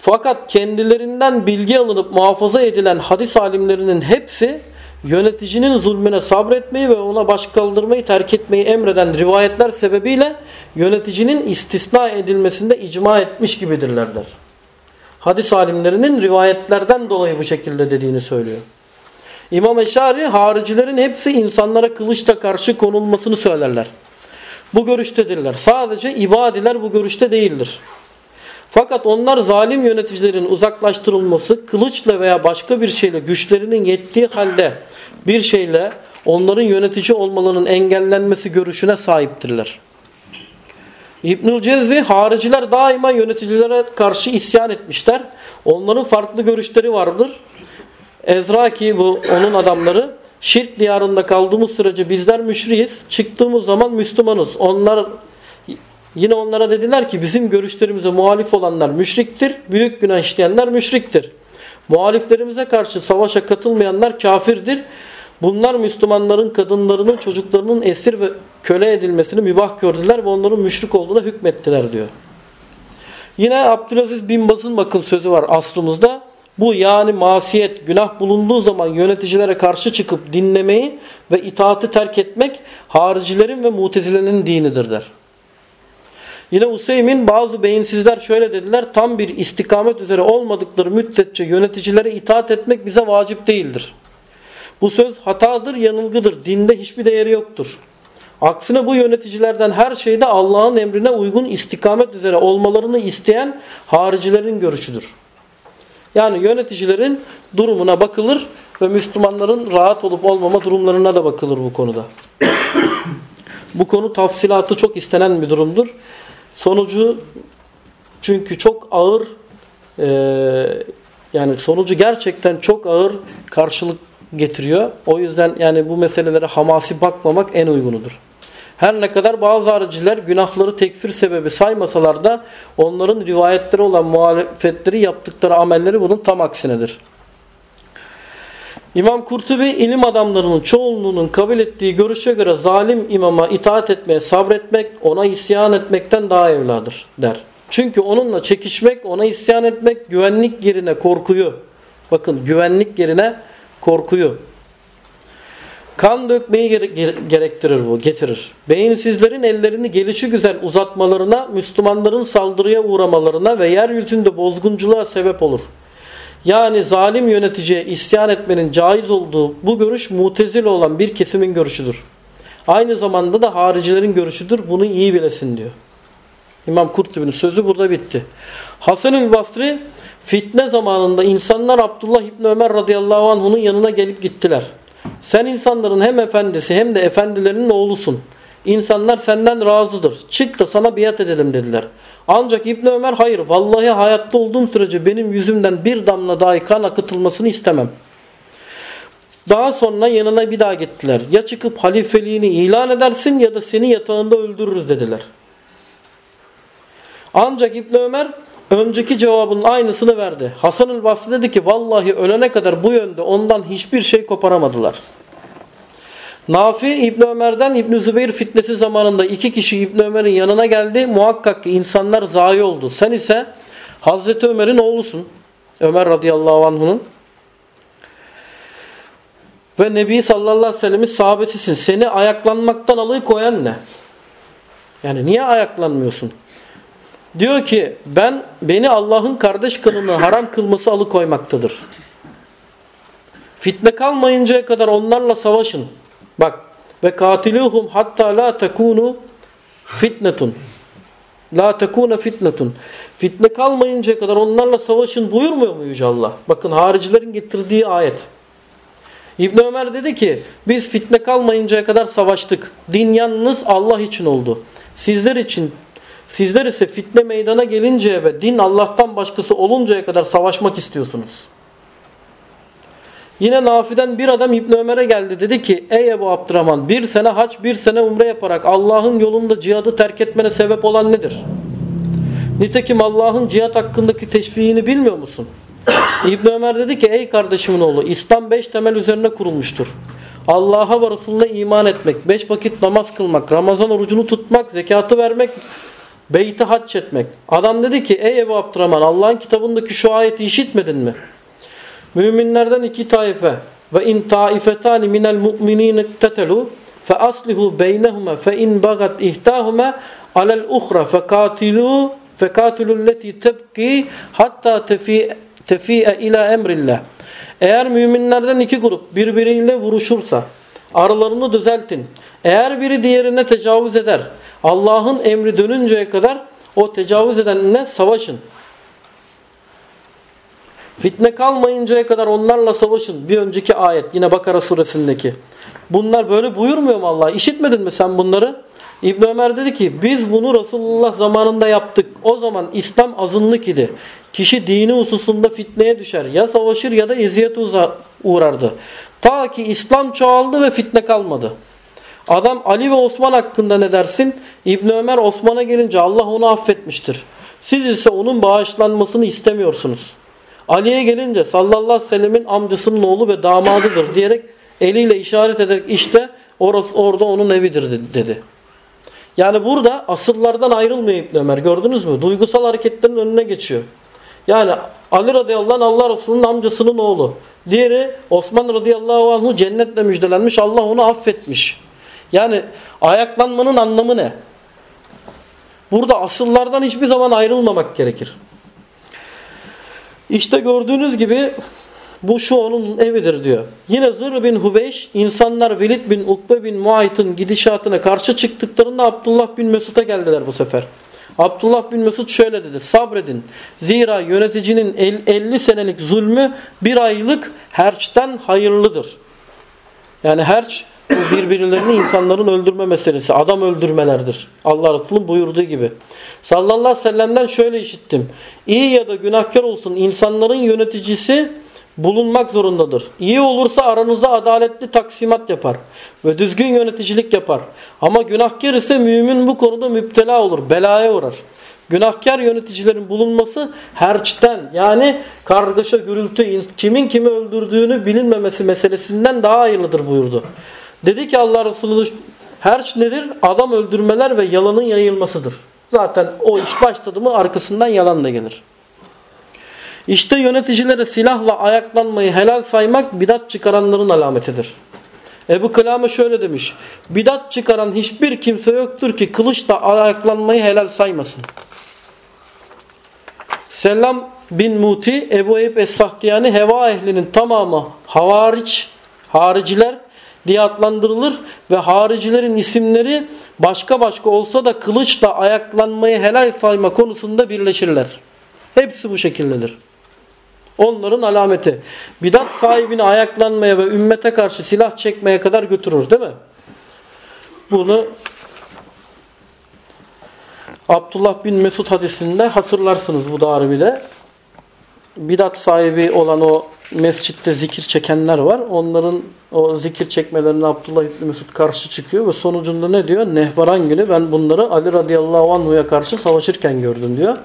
Fakat kendilerinden bilgi alınıp muhafaza edilen hadis alimlerinin hepsi yöneticinin zulmüne sabretmeyi ve ona baş kaldırmayı terk etmeyi emreden rivayetler sebebiyle yöneticinin istisna edilmesinde icma etmiş gibidirlerler. Hadis alimlerinin rivayetlerden dolayı bu şekilde dediğini söylüyor. İmam Eşari haricilerin hepsi insanlara kılıçla karşı konulmasını söylerler. Bu görüştedirler. Sadece ibadiler bu görüşte değildir. Fakat onlar zalim yöneticilerin uzaklaştırılması kılıçla veya başka bir şeyle güçlerinin yettiği halde bir şeyle onların yönetici olmalarının engellenmesi görüşüne sahiptirler. İbnül Cezvi hariciler daima yöneticilere karşı isyan etmişler. Onların farklı görüşleri vardır. Ezraki bu onun adamları şirk diyarında kaldığımız sürece bizler müşriyiz. Çıktığımız zaman Müslümanız. Onlar Yine onlara dediler ki bizim görüşlerimize muhalif olanlar müşriktir, büyük günah işleyenler müşriktir. Muhaliflerimize karşı savaşa katılmayanlar kafirdir. Bunlar Müslümanların kadınlarının, çocuklarının esir ve köle edilmesini mübah gördüler ve onların müşrik olduğuna hükmettiler diyor. Yine Abdülaziz bin Baz'ın bakın sözü var asrımızda. Bu yani masiyet, günah bulunduğu zaman yöneticilere karşı çıkıp dinlemeyi ve itaati terk etmek haricilerin ve mutezilenin dinidir der. Yine Useymin bazı beyinsizler şöyle dediler. Tam bir istikamet üzere olmadıkları müddetçe yöneticilere itaat etmek bize vacip değildir. Bu söz hatadır, yanılgıdır. Dinde hiçbir değeri yoktur. Aksine bu yöneticilerden her şeyde Allah'ın emrine uygun istikamet üzere olmalarını isteyen haricilerin görüşüdür. Yani yöneticilerin durumuna bakılır ve Müslümanların rahat olup olmama durumlarına da bakılır bu konuda. bu konu tafsilatı çok istenen bir durumdur. Sonucu çünkü çok ağır e, yani sonucu gerçekten çok ağır karşılık getiriyor. O yüzden yani bu meselelere hamasi bakmamak en uygunudur. Her ne kadar bazı hariciler günahları tekfir sebebi saymasalar da onların rivayetleri olan muhalefetleri yaptıkları amelleri bunun tam aksinedir. İmam Kurtubi ilim adamlarının çoğunluğunun kabul ettiği görüşe göre zalim imama itaat etmeye sabretmek ona isyan etmekten daha evladır der. Çünkü onunla çekişmek, ona isyan etmek güvenlik yerine korkuyu. Bakın güvenlik yerine korkuyu. Kan dökmeyi gerektirir bu, getirir. Beyinsizlerin ellerini gelişi güzel uzatmalarına, Müslümanların saldırıya uğramalarına ve yeryüzünde bozgunculuğa sebep olur. Yani zalim yöneticiye isyan etmenin caiz olduğu bu görüş mutezil olan bir kesimin görüşüdür. Aynı zamanda da haricilerin görüşüdür. Bunu iyi bilesin diyor. İmam Kurtubi'nin sözü burada bitti. Hasan-ül Basri fitne zamanında insanlar Abdullah İbni Ömer radıyallahu anh'unun yanına gelip gittiler. Sen insanların hem efendisi hem de efendilerinin oğlusun. İnsanlar senden razıdır. Çık da sana biat edelim dediler. Ancak İbn Ömer hayır vallahi hayatta olduğum sürece benim yüzümden bir damla dahi kan akıtılmasını istemem. Daha sonra yanına bir daha gittiler. Ya çıkıp halifeliğini ilan edersin ya da seni yatağında öldürürüz dediler. Ancak İbn Ömer önceki cevabın aynısını verdi. Hasan el Basri dedi ki vallahi ölene kadar bu yönde ondan hiçbir şey koparamadılar. Nafi İbn Ömer'den İbn Zübeyir fitnesi zamanında iki kişi İbn Ömer'in yanına geldi. Muhakkak ki insanlar zayi oldu. Sen ise Hazreti Ömer'in oğlusun. Ömer radıyallahu anh'unun. Ve Nebi sallallahu aleyhi ve sellemin sahabesisin. Seni ayaklanmaktan alıkoyan ne? Yani niye ayaklanmıyorsun? Diyor ki ben beni Allah'ın kardeş kanını haram kılması alıkoymaktadır. Fitne kalmayıncaya kadar onlarla savaşın. Bak ve katiluhum hatta la tekunu fitnetun. La tekune fitnetun. Fitne kalmayıncaya kadar onlarla savaşın buyurmuyor mu Yüce Allah? Bakın haricilerin getirdiği ayet. İbn Ömer dedi ki biz fitne kalmayıncaya kadar savaştık. Din yalnız Allah için oldu. Sizler için sizler ise fitne meydana gelinceye ve din Allah'tan başkası oluncaya kadar savaşmak istiyorsunuz. Yine Nafi'den bir adam İbn Ömer'e geldi dedi ki ey Ebu Abdurrahman bir sene haç bir sene umre yaparak Allah'ın yolunda cihadı terk etmene sebep olan nedir? Nitekim Allah'ın cihat hakkındaki teşviğini bilmiyor musun? (coughs) İbn Ömer dedi ki ey kardeşimin oğlu İslam beş temel üzerine kurulmuştur. Allah'a ve Resulüne iman etmek, beş vakit namaz kılmak, Ramazan orucunu tutmak, zekatı vermek, beyti hac etmek. Adam dedi ki ey Ebu Abdurrahman Allah'ın kitabındaki şu ayeti işitmedin mi? Müminlerden iki taife ve in taifetani minel mu'minin iktetelu fe aslihu beynehuma fe in bagat ihtahuma alel uhra fe katilu fe katilülleti tebki hatta tefi tefi'e ila emrillah. Eğer müminlerden iki grup birbiriyle vuruşursa aralarını düzeltin. Eğer biri diğerine tecavüz eder Allah'ın emri dönünceye kadar o tecavüz edenle savaşın. Fitne kalmayıncaya kadar onlarla savaşın. Bir önceki ayet yine Bakara suresindeki. Bunlar böyle buyurmuyor mu Allah? İşitmedin mi sen bunları? İbn Ömer dedi ki biz bunu Resulullah zamanında yaptık. O zaman İslam azınlık idi. Kişi dini hususunda fitneye düşer. Ya savaşır ya da eziyete uğrardı. Ta ki İslam çoğaldı ve fitne kalmadı. Adam Ali ve Osman hakkında ne dersin? İbn Ömer Osman'a gelince Allah onu affetmiştir. Siz ise onun bağışlanmasını istemiyorsunuz. Ali'ye gelince sallallahu aleyhi ve sellemin amcasının oğlu ve damadıdır diyerek eliyle işaret ederek işte orası orada onun evidir dedi. Yani burada asıllardan ayrılmıyor İbn Ömer gördünüz mü? Duygusal hareketlerin önüne geçiyor. Yani Ali radıyallahu anh Allah Resulü'nün amcasının oğlu. Diğeri Osman radıyallahu anh'u cennetle müjdelenmiş Allah onu affetmiş. Yani ayaklanmanın anlamı ne? Burada asıllardan hiçbir zaman ayrılmamak gerekir. İşte gördüğünüz gibi bu şu onun evidir diyor. Yine Zır bin Hubeyş insanlar Velid bin Ukbe bin Muayt'ın gidişatına karşı çıktıklarında Abdullah bin Mesud'a geldiler bu sefer. Abdullah bin Mesud şöyle dedi. Sabredin. Zira yöneticinin 50 senelik zulmü bir aylık herçten hayırlıdır. Yani herç bu birbirlerini insanların öldürme meselesi. Adam öldürmelerdir. Allah Resulü'nün buyurduğu gibi. Sallallahu aleyhi ve sellem'den şöyle işittim. İyi ya da günahkar olsun insanların yöneticisi bulunmak zorundadır. İyi olursa aranızda adaletli taksimat yapar ve düzgün yöneticilik yapar. Ama günahkar ise mümin bu konuda müptela olur, belaya uğrar. Günahkar yöneticilerin bulunması herçten yani kargaşa gürültü kimin kimi öldürdüğünü bilinmemesi meselesinden daha hayırlıdır buyurdu. Dedi ki Allah Resulü herç nedir? Adam öldürmeler ve yalanın yayılmasıdır. Zaten o iş başladı mı arkasından yalan da gelir. İşte yöneticilere silahla ayaklanmayı helal saymak bidat çıkaranların alametidir. Ebu Kılame şöyle demiş. Bidat çıkaran hiçbir kimse yoktur ki kılıçla ayaklanmayı helal saymasın. Selam bin Muti, Ebu Eyüp Es-Sahtiyani heva ehlinin tamamı havariç, hariciler diye adlandırılır ve haricilerin isimleri başka başka olsa da kılıçla ayaklanmayı helal sayma konusunda birleşirler. Hepsi bu şekildedir. Onların alameti. Bidat sahibini ayaklanmaya ve ümmete karşı silah çekmeye kadar götürür değil mi? Bunu Abdullah bin Mesud hadisinde hatırlarsınız bu darbide. Bidat sahibi olan o mescitte zikir çekenler var. Onların o zikir çekmelerine Abdullah İbni Mesud karşı çıkıyor ve sonucunda ne diyor? Nehvaran günü ben bunları Ali radıyallahu anhu'ya karşı savaşırken gördüm diyor.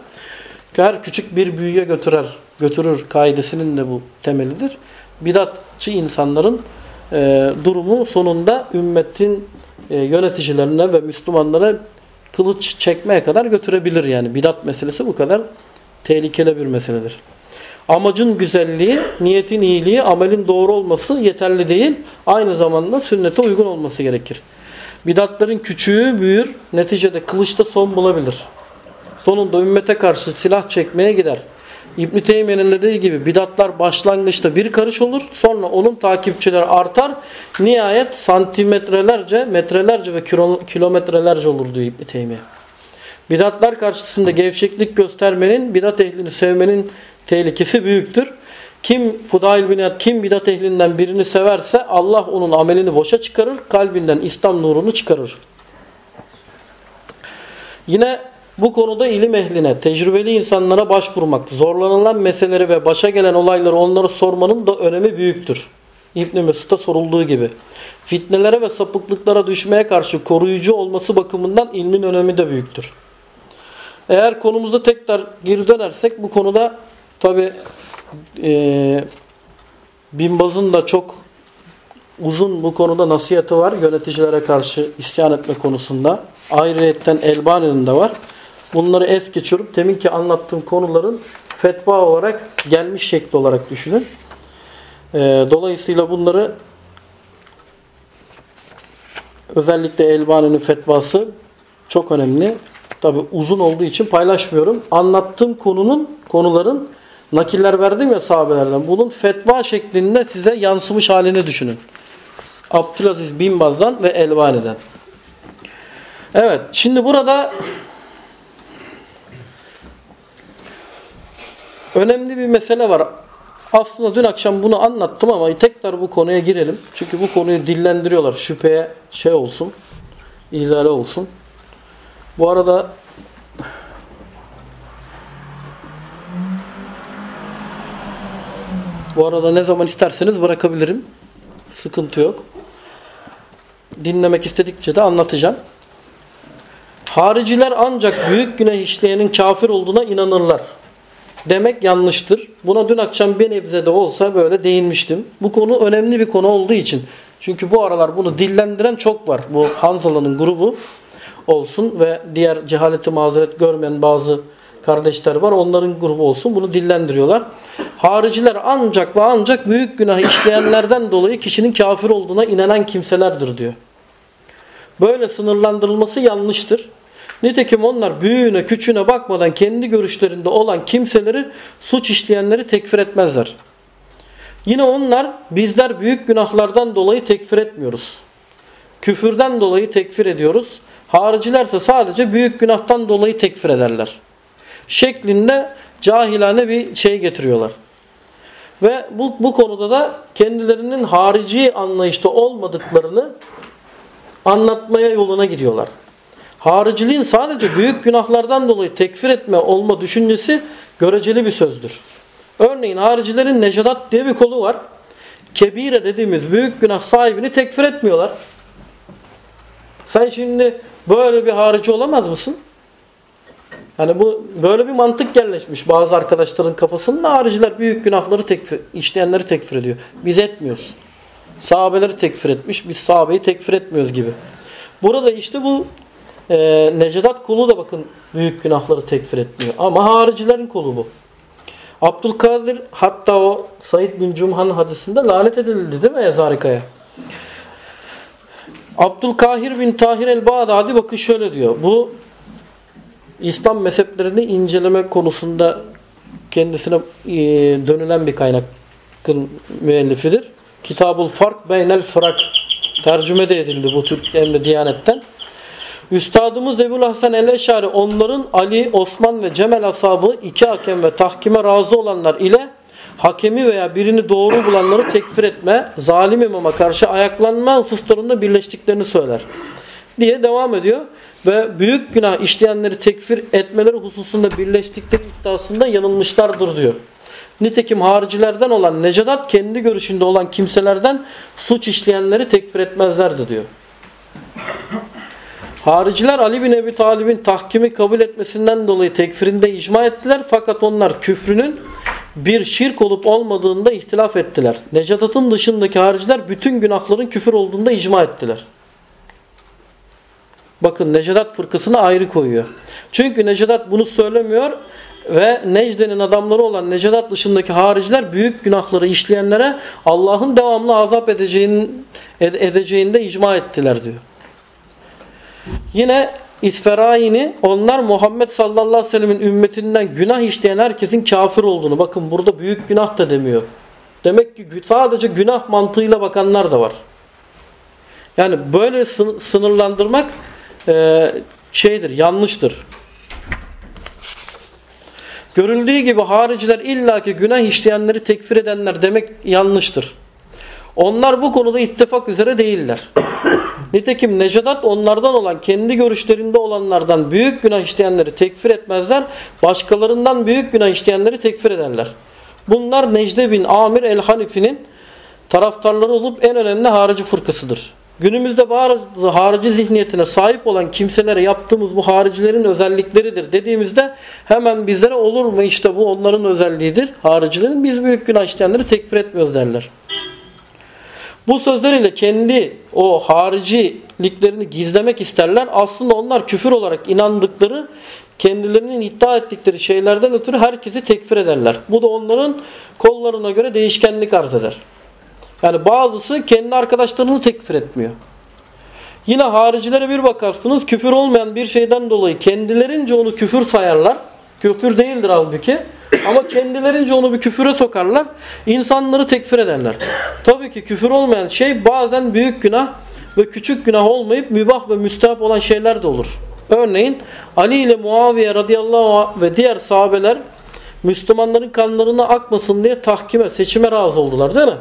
Her küçük bir büyüye götürer, götürür kaidesinin de bu temelidir. Bidatçı insanların e, durumu sonunda ümmetin e, yöneticilerine ve Müslümanlara kılıç çekmeye kadar götürebilir yani. Bidat meselesi bu kadar tehlikeli bir meseledir. Amacın güzelliği, niyetin iyiliği, amelin doğru olması yeterli değil. Aynı zamanda sünnete uygun olması gerekir. Bidatların küçüğü büyür, neticede kılıçta son bulabilir. Sonunda ümmete karşı silah çekmeye gider. İbn-i Teymiye'nin dediği gibi bidatlar başlangıçta bir karış olur. Sonra onun takipçileri artar. Nihayet santimetrelerce, metrelerce ve kilo- kilometrelerce olur diyor İbn-i Teymiye. Bidatlar karşısında gevşeklik göstermenin, bidat ehlini sevmenin tehlikesi büyüktür. Kim Fudail bin İyad, kim bidat ehlinden birini severse Allah onun amelini boşa çıkarır, kalbinden İslam nurunu çıkarır. Yine bu konuda ilim ehline, tecrübeli insanlara başvurmak, zorlanılan meseleleri ve başa gelen olayları onlara sormanın da önemi büyüktür. İbn Mesud'a sorulduğu gibi. Fitnelere ve sapıklıklara düşmeye karşı koruyucu olması bakımından ilmin önemi de büyüktür. Eğer konumuza tekrar geri dönersek bu konuda tabi e, Binbaz'ın da çok uzun bu konuda nasihati var yöneticilere karşı isyan etme konusunda. Ayrıyetten Elbani'nin de var. Bunları es geçiyorum. Teminki anlattığım konuların fetva olarak gelmiş şekli olarak düşünün. E, dolayısıyla bunları özellikle Elbani'nin fetvası çok önemli. Tabi uzun olduğu için paylaşmıyorum. Anlattığım konunun, konuların nakiller verdim ya sahabelerden. Bunun fetva şeklinde size yansımış halini düşünün. Abdülaziz bin Baz'dan ve Elbani'den. Evet, şimdi burada önemli bir mesele var. Aslında dün akşam bunu anlattım ama tekrar bu konuya girelim. Çünkü bu konuyu dillendiriyorlar. Şüpheye şey olsun, izale olsun. Bu arada Bu arada ne zaman isterseniz bırakabilirim. Sıkıntı yok. Dinlemek istedikçe de anlatacağım. Hariciler ancak büyük günah işleyenin kafir olduğuna inanırlar. Demek yanlıştır. Buna dün akşam bir nebze de olsa böyle değinmiştim. Bu konu önemli bir konu olduğu için. Çünkü bu aralar bunu dillendiren çok var. Bu Hanzala'nın grubu olsun ve diğer cehaleti mazeret görmeyen bazı kardeşler var. Onların grubu olsun. Bunu dillendiriyorlar. Hariciler ancak ve ancak büyük günah işleyenlerden dolayı kişinin kafir olduğuna inanan kimselerdir diyor. Böyle sınırlandırılması yanlıştır. Nitekim onlar büyüğüne küçüğüne bakmadan kendi görüşlerinde olan kimseleri suç işleyenleri tekfir etmezler. Yine onlar bizler büyük günahlardan dolayı tekfir etmiyoruz. Küfürden dolayı tekfir ediyoruz. Haricilerse sadece büyük günahtan dolayı tekfir ederler. Şeklinde cahilane bir şey getiriyorlar. Ve bu, bu konuda da kendilerinin harici anlayışta olmadıklarını anlatmaya yoluna gidiyorlar. Hariciliğin sadece büyük günahlardan dolayı tekfir etme olma düşüncesi göreceli bir sözdür. Örneğin haricilerin necadat diye bir kolu var. Kebire dediğimiz büyük günah sahibini tekfir etmiyorlar. Sen şimdi böyle bir harici olamaz mısın? Yani bu böyle bir mantık yerleşmiş bazı arkadaşların kafasında hariciler büyük günahları tekfir, işleyenleri tekfir ediyor. Biz etmiyoruz. Sahabeleri tekfir etmiş, biz sahabeyi tekfir etmiyoruz gibi. Burada işte bu e, Necedat kolu da bakın büyük günahları tekfir etmiyor. Ama haricilerin kolu bu. Abdülkadir hatta o Said bin Cumhan hadisinde lanet edildi değil mi Ezarika'ya? Abdülkahir bin Tahir el-Bağdadi bakın şöyle diyor. Bu İslam mezheplerini inceleme konusunda kendisine e, dönülen bir kaynakın müellifidir. Kitabul Fark Beynel Fırak tercüme de edildi bu Türk hem de Diyanet'ten. Üstadımız Ebu Hasan el-Eşari onların Ali, Osman ve Cemel ashabı iki hakem ve tahkime razı olanlar ile hakemi veya birini doğru bulanları tekfir etme, zalim imama karşı ayaklanma hususlarında birleştiklerini söyler. Diye devam ediyor. Ve büyük günah işleyenleri tekfir etmeleri hususunda birleştikleri iddiasında yanılmışlardır diyor. Nitekim haricilerden olan Necadat kendi görüşünde olan kimselerden suç işleyenleri tekfir etmezlerdi diyor. Hariciler Ali bin Ebi Talib'in tahkimi kabul etmesinden dolayı tekfirinde icma ettiler fakat onlar küfrünün bir şirk olup olmadığında ihtilaf ettiler. Necadat'ın dışındaki hariciler bütün günahların küfür olduğunda icma ettiler. Bakın Necadat fırkasını ayrı koyuyor. Çünkü Necadat bunu söylemiyor ve Necde'nin adamları olan Necadat dışındaki hariciler büyük günahları işleyenlere Allah'ın devamlı azap edeceğin, edeceğinde icma ettiler diyor. Yine İsferaini onlar Muhammed sallallahu aleyhi ve sellemin ümmetinden günah işleyen herkesin kafir olduğunu. Bakın burada büyük günah da demiyor. Demek ki sadece günah mantığıyla bakanlar da var. Yani böyle sınırlandırmak e, şeydir, yanlıştır. Görüldüğü gibi hariciler illaki günah işleyenleri tekfir edenler demek yanlıştır. Onlar bu konuda ittifak üzere değiller. (coughs) Nitekim Necadat onlardan olan kendi görüşlerinde olanlardan büyük günah işleyenleri tekfir etmezler. Başkalarından büyük günah işleyenleri tekfir ederler. Bunlar Necde bin Amir el-Hanifi'nin taraftarları olup en önemli harici fırkasıdır. Günümüzde bazı harici zihniyetine sahip olan kimselere yaptığımız bu haricilerin özellikleridir dediğimizde hemen bizlere olur mu işte bu onların özelliğidir. Haricilerin biz büyük günah işleyenleri tekfir etmiyoruz derler. Bu sözleriyle kendi o hariciliklerini gizlemek isterler. Aslında onlar küfür olarak inandıkları, kendilerinin iddia ettikleri şeylerden ötürü herkesi tekfir ederler. Bu da onların kollarına göre değişkenlik arz eder. Yani bazısı kendi arkadaşlarını tekfir etmiyor. Yine haricilere bir bakarsınız küfür olmayan bir şeyden dolayı kendilerince onu küfür sayarlar. Küfür değildir halbuki. Ama kendilerince onu bir küfüre sokarlar. İnsanları tekfir ederler. Tabii ki küfür olmayan şey bazen büyük günah ve küçük günah olmayıp mübah ve müstehap olan şeyler de olur. Örneğin Ali ile Muaviye radıyallahu anh ve diğer sahabeler Müslümanların kanlarına akmasın diye tahkime, seçime razı oldular değil mi?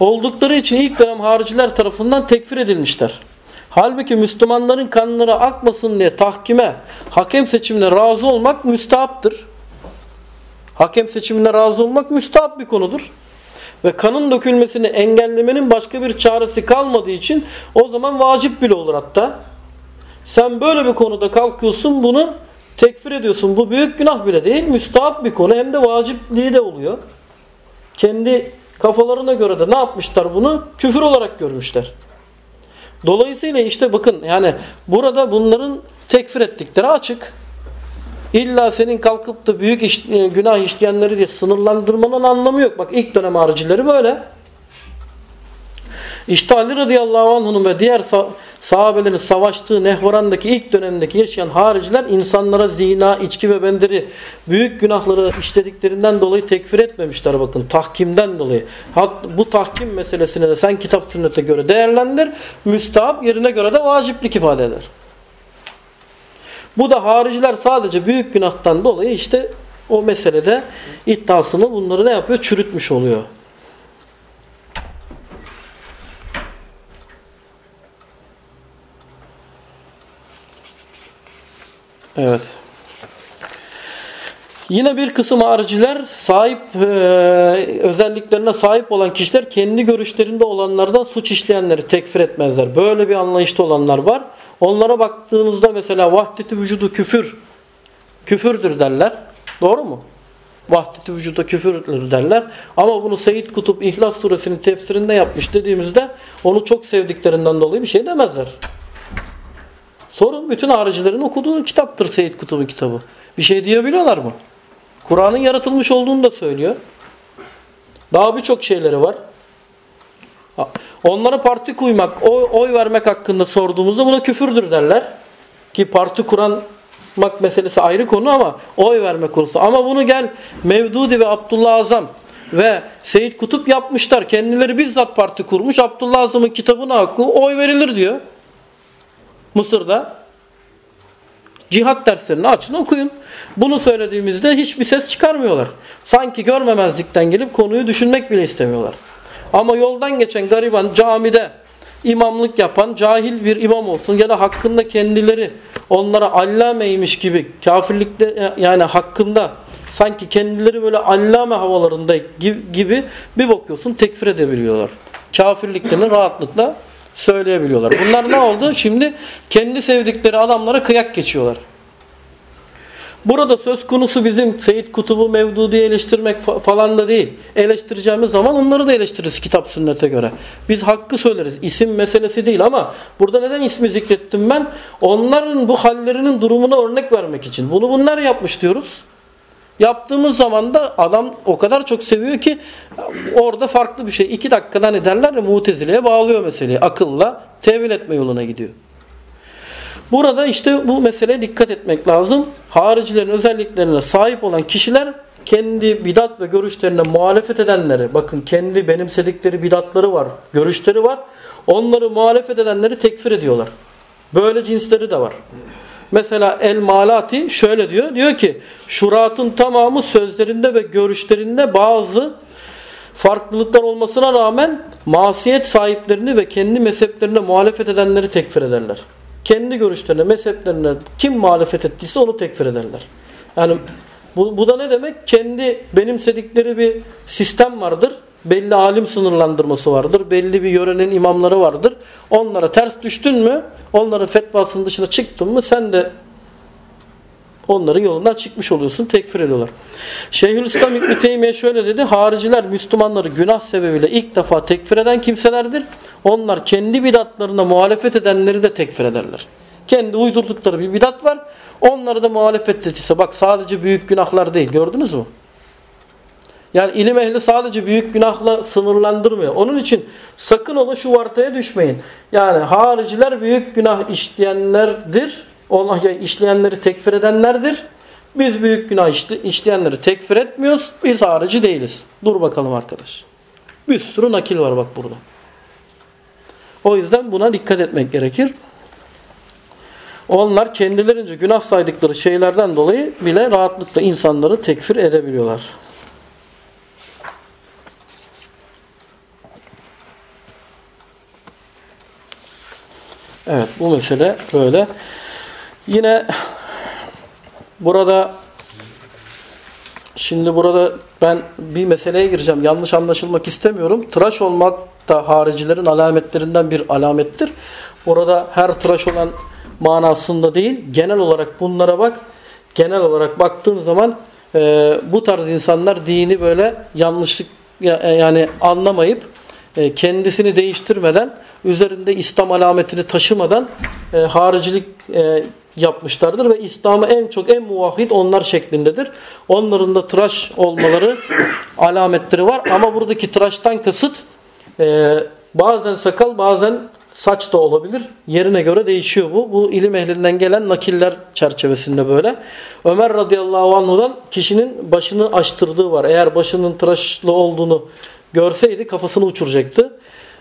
Oldukları için ilk dönem hariciler tarafından tekfir edilmişler. Halbuki Müslümanların kanları akmasın diye tahkime, hakem seçimine razı olmak müstahaptır. Hakem seçimine razı olmak müstahap bir konudur. Ve kanın dökülmesini engellemenin başka bir çaresi kalmadığı için o zaman vacip bile olur hatta. Sen böyle bir konuda kalkıyorsun bunu tekfir ediyorsun. Bu büyük günah bile değil. Müstahap bir konu hem de vacipliği de oluyor. Kendi kafalarına göre de ne yapmışlar bunu? Küfür olarak görmüşler. Dolayısıyla işte bakın yani burada bunların tekfir ettikleri açık. İlla senin kalkıp da büyük iş, e, günah işleyenleri diye sınırlandırmanın anlamı yok. Bak ilk dönem haricileri böyle. İşte Ali radıyallahu anh'ın ve diğer sahabelerin savaştığı Nehvaran'daki ilk dönemdeki yaşayan hariciler insanlara zina, içki ve benzeri büyük günahları işlediklerinden dolayı tekfir etmemişler bakın tahkimden dolayı. Bu tahkim meselesine de sen kitap sünnete göre değerlendir. Müstahap yerine göre de vaciplik ifade eder. Bu da hariciler sadece büyük günahtan dolayı işte o meselede iddiasını bunları ne yapıyor? Çürütmüş oluyor. Evet. Yine bir kısım hariciler sahip e, özelliklerine sahip olan kişiler kendi görüşlerinde olanlardan suç işleyenleri tekfir etmezler. Böyle bir anlayışta olanlar var. Onlara baktığınızda mesela vahdeti vücudu küfür küfürdür derler. Doğru mu? Vahdeti vücuda küfürdür derler. Ama bunu Seyyid Kutup İhlas suresinin tefsirinde yapmış dediğimizde onu çok sevdiklerinden dolayı bir şey demezler. Sorun bütün haricilerin okuduğu kitaptır Seyyid Kutub'un kitabı. Bir şey diyebiliyorlar mı? Kur'an'ın yaratılmış olduğunu da söylüyor. Daha birçok şeyleri var. Onlara parti kuymak, oy, oy vermek hakkında sorduğumuzda buna küfürdür derler. Ki parti kuranmak meselesi ayrı konu ama oy verme konusu. Ama bunu gel Mevdudi ve Abdullah Azam ve Seyyid Kutup yapmışlar. Kendileri bizzat parti kurmuş. Abdullah Azam'ın kitabına oku, oy verilir diyor. Mısır'da. Cihat derslerini açın okuyun. Bunu söylediğimizde hiçbir ses çıkarmıyorlar. Sanki görmemezlikten gelip konuyu düşünmek bile istemiyorlar. Ama yoldan geçen gariban camide imamlık yapan cahil bir imam olsun ya da hakkında kendileri onlara allameymiş gibi kafirlikte yani hakkında sanki kendileri böyle allame havalarında gibi, gibi bir bakıyorsun tekfir edebiliyorlar. Kafirliklerini rahatlıkla söyleyebiliyorlar. Bunlar ne oldu? Şimdi kendi sevdikleri adamlara kıyak geçiyorlar. Burada söz konusu bizim Seyyid Kutub'u Mevdudi'yi eleştirmek fa- falan da değil. Eleştireceğimiz zaman onları da eleştiririz kitap sünnete göre. Biz hakkı söyleriz. İsim meselesi değil ama burada neden ismi zikrettim ben? Onların bu hallerinin durumuna örnek vermek için. Bunu bunlar yapmış diyoruz. Yaptığımız zaman da adam o kadar çok seviyor ki orada farklı bir şey. iki dakikada ne derler ya mutezileye bağlıyor meseleyi. Akılla tevil etme yoluna gidiyor. Burada işte bu meseleye dikkat etmek lazım. Haricilerin özelliklerine sahip olan kişiler kendi bidat ve görüşlerine muhalefet edenleri, bakın kendi benimsedikleri bidatları var, görüşleri var. Onları muhalefet edenleri tekfir ediyorlar. Böyle cinsleri de var. Mesela El Malati şöyle diyor. Diyor ki şuratın tamamı sözlerinde ve görüşlerinde bazı farklılıklar olmasına rağmen masiyet sahiplerini ve kendi mezheplerine muhalefet edenleri tekfir ederler. Kendi görüşlerine, mezheplerine kim muhalefet ettiyse onu tekfir ederler. Yani bu, bu da ne demek? Kendi benimsedikleri bir sistem vardır. Belli alim sınırlandırması vardır. Belli bir yörenin imamları vardır. Onlara ters düştün mü, onların fetvasının dışına çıktın mı sen de onların yolundan çıkmış oluyorsun. Tekfir ediyorlar. Şeyhülislam İbn Teymiye şöyle dedi. Hariciler Müslümanları günah sebebiyle ilk defa tekfir eden kimselerdir. Onlar kendi bidatlarına muhalefet edenleri de tekfir ederler. Kendi uydurdukları bir bidat var. Onları da muhalefet edilse bak sadece büyük günahlar değil. Gördünüz mü? Yani ilim ehli sadece büyük günahla sınırlandırmıyor. Onun için sakın ola şu vartaya düşmeyin. Yani hariciler büyük günah işleyenlerdir. Onlar işleyenleri tekfir edenlerdir. Biz büyük günah işle, işleyenleri tekfir etmiyoruz. Biz harici değiliz. Dur bakalım arkadaş. Bir sürü nakil var bak burada. O yüzden buna dikkat etmek gerekir. Onlar kendilerince günah saydıkları şeylerden dolayı bile rahatlıkla insanları tekfir edebiliyorlar. Evet bu mesele böyle. Yine burada şimdi burada ben bir meseleye gireceğim. Yanlış anlaşılmak istemiyorum. Tıraş olmak da haricilerin alametlerinden bir alamettir. Burada her tıraş olan manasında değil. Genel olarak bunlara bak. Genel olarak baktığın zaman e, bu tarz insanlar dini böyle yanlışlık yani anlamayıp e, kendisini değiştirmeden üzerinde İslam alametini taşımadan e, haricilik e, yapmışlardır ve İslam'ı en çok en muvahhid onlar şeklindedir. Onların da tıraş olmaları alametleri var ama buradaki tıraştan kasıt e, bazen sakal bazen saç da olabilir. Yerine göre değişiyor bu. Bu ilim ehlinden gelen nakiller çerçevesinde böyle. Ömer radıyallahu anhu'dan kişinin başını açtırdığı var. Eğer başının tıraşlı olduğunu görseydi kafasını uçuracaktı.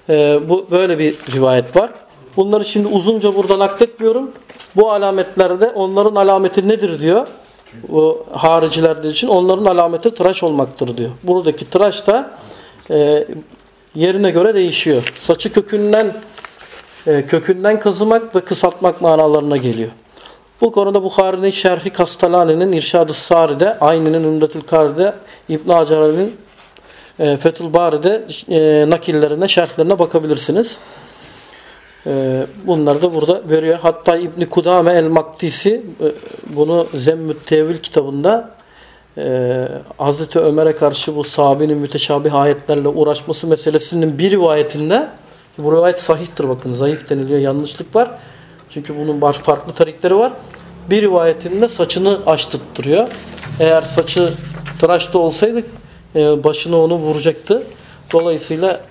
Ee, bu böyle bir rivayet var. Bunları şimdi uzunca burada nakletmiyorum. Bu alametlerde onların alameti nedir diyor. Bu hariciler için onların alameti tıraş olmaktır diyor. Buradaki tıraş da e, yerine göre değişiyor. Saçı kökünden e, kökünden kazımak ve kısaltmak manalarına geliyor. Bu konuda Bukhari'nin Şerhi Kastalani'nin İrşad-ı Sari'de, Ayni'nin Ümdetül Kari'de, İbn Hacer'in e, Fethül Bari'de e, nakillerine, şerhlerine bakabilirsiniz. E, bunları da burada veriyor. Hatta İbn Kudame el-Maktisi e, bunu Zemmü't Tevil kitabında e, Hazreti Ömer'e karşı bu sahabenin müteşabih ayetlerle uğraşması meselesinin bir rivayetinde bu rivayet sahihtir bakın zayıf deniliyor yanlışlık var. Çünkü bunun farklı tarikleri var. Bir rivayetinde saçını açtırtırıyor. Eğer saçı tıraşta olsaydı başına onu vuracaktı. Dolayısıyla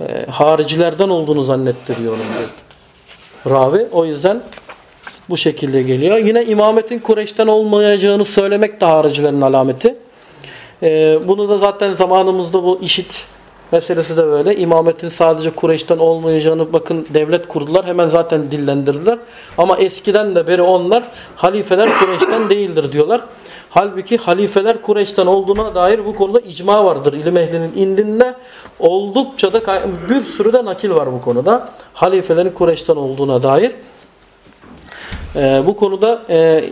e, haricilerden olduğunu zannettiriyor onun ravi. O yüzden bu şekilde geliyor. Yine imametin Kureyş'ten olmayacağını söylemek de haricilerin alameti. E, bunu da zaten zamanımızda bu işit meselesi de böyle. İmametin sadece Kureyş'ten olmayacağını bakın devlet kurdular. Hemen zaten dillendirdiler. Ama eskiden de beri onlar halifeler Kureyş'ten değildir diyorlar. Halbuki halifeler Kureyş'ten olduğuna dair bu konuda icma vardır. İlim ehlinin indinde oldukça da bir sürü de nakil var bu konuda. Halifelerin Kureyş'ten olduğuna dair. Ee, bu konuda e,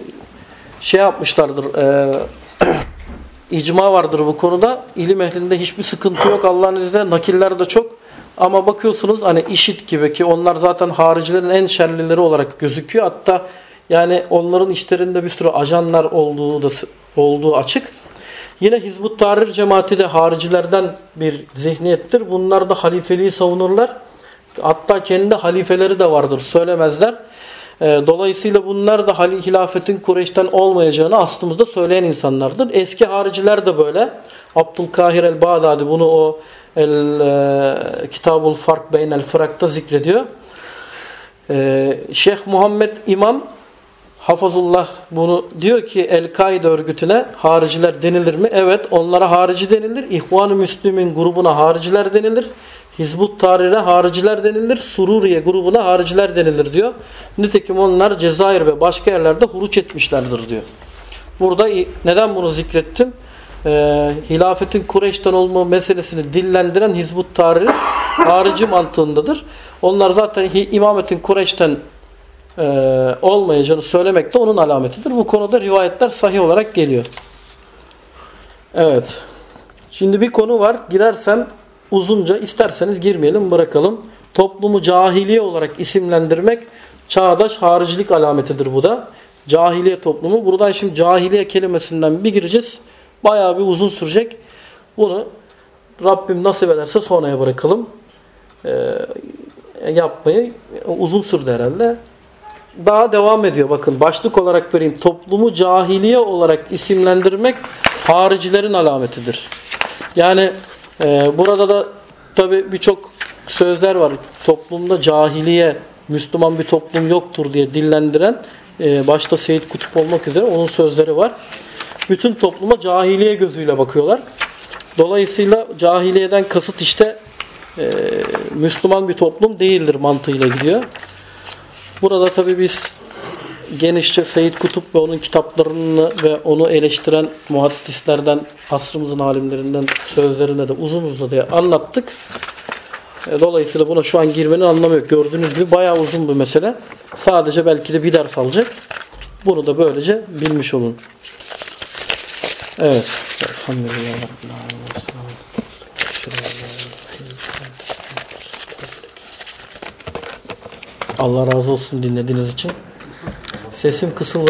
şey yapmışlardır. E, (clears throat) icma vardır bu konuda. İlim ehlinde hiçbir sıkıntı yok. Allah'ın izniyle nakiller de çok. Ama bakıyorsunuz hani işit gibi ki onlar zaten haricilerin en şerlileri olarak gözüküyor. Hatta yani onların işlerinde bir sürü ajanlar olduğu da olduğu açık. Yine Hizbut Tahrir cemaati de haricilerden bir zihniyettir. Bunlar da halifeliği savunurlar. Hatta kendi halifeleri de vardır söylemezler. Ee, Dolayısıyla bunlar da hilafetin Kureyş'ten olmayacağını aslımızda söyleyen insanlardır. Eski hariciler de böyle. Abdülkahir el-Bağdadi bunu o el, e, Kitabul Fark Beynel Fırak'ta zikrediyor. Ee, Şeyh Muhammed İmam Hafazullah bunu diyor ki El-Kaide örgütüne hariciler denilir mi? Evet onlara harici denilir. İhvan-ı Müslümin grubuna hariciler denilir. Hizbut Tahrir'e hariciler denilir. Sururiye grubuna hariciler denilir diyor. Nitekim onlar Cezayir ve başka yerlerde huruç etmişlerdir diyor. Burada neden bunu zikrettim? Ee, hilafetin Kureyş'ten olma meselesini dillendiren Hizbut Tahrir harici mantığındadır. Onlar zaten imametin Kureyş'ten e, olmayacağını söylemek de onun alametidir. Bu konuda rivayetler sahih olarak geliyor. Evet. Şimdi bir konu var. Girersem uzunca isterseniz girmeyelim bırakalım. Toplumu cahiliye olarak isimlendirmek çağdaş haricilik alametidir bu da. Cahiliye toplumu. Buradan şimdi cahiliye kelimesinden bir gireceğiz. Bayağı bir uzun sürecek. Bunu Rabbim nasip ederse sonraya bırakalım. Ee, yapmayı uzun sürdü herhalde daha devam ediyor. Bakın başlık olarak vereyim. Toplumu cahiliye olarak isimlendirmek haricilerin alametidir. Yani e, burada da tabi birçok sözler var. Toplumda cahiliye, Müslüman bir toplum yoktur diye dillendiren e, başta Seyyid Kutup olmak üzere onun sözleri var. Bütün topluma cahiliye gözüyle bakıyorlar. Dolayısıyla cahiliyeden kasıt işte e, Müslüman bir toplum değildir mantığıyla gidiyor. Burada tabii biz genişçe Seyyid Kutup ve onun kitaplarını ve onu eleştiren muhaddislerden, asrımızın alimlerinden sözlerine de uzun uzadıya anlattık. E, Dolayısıyla buna şu an girmenin anlamı yok. Gördüğünüz gibi bayağı uzun bir mesele. Sadece belki de bir ders alacak. Bunu da böylece bilmiş olun. Evet. Elhamdülillah. Allah razı olsun dinlediğiniz için. Sesim kısıldı.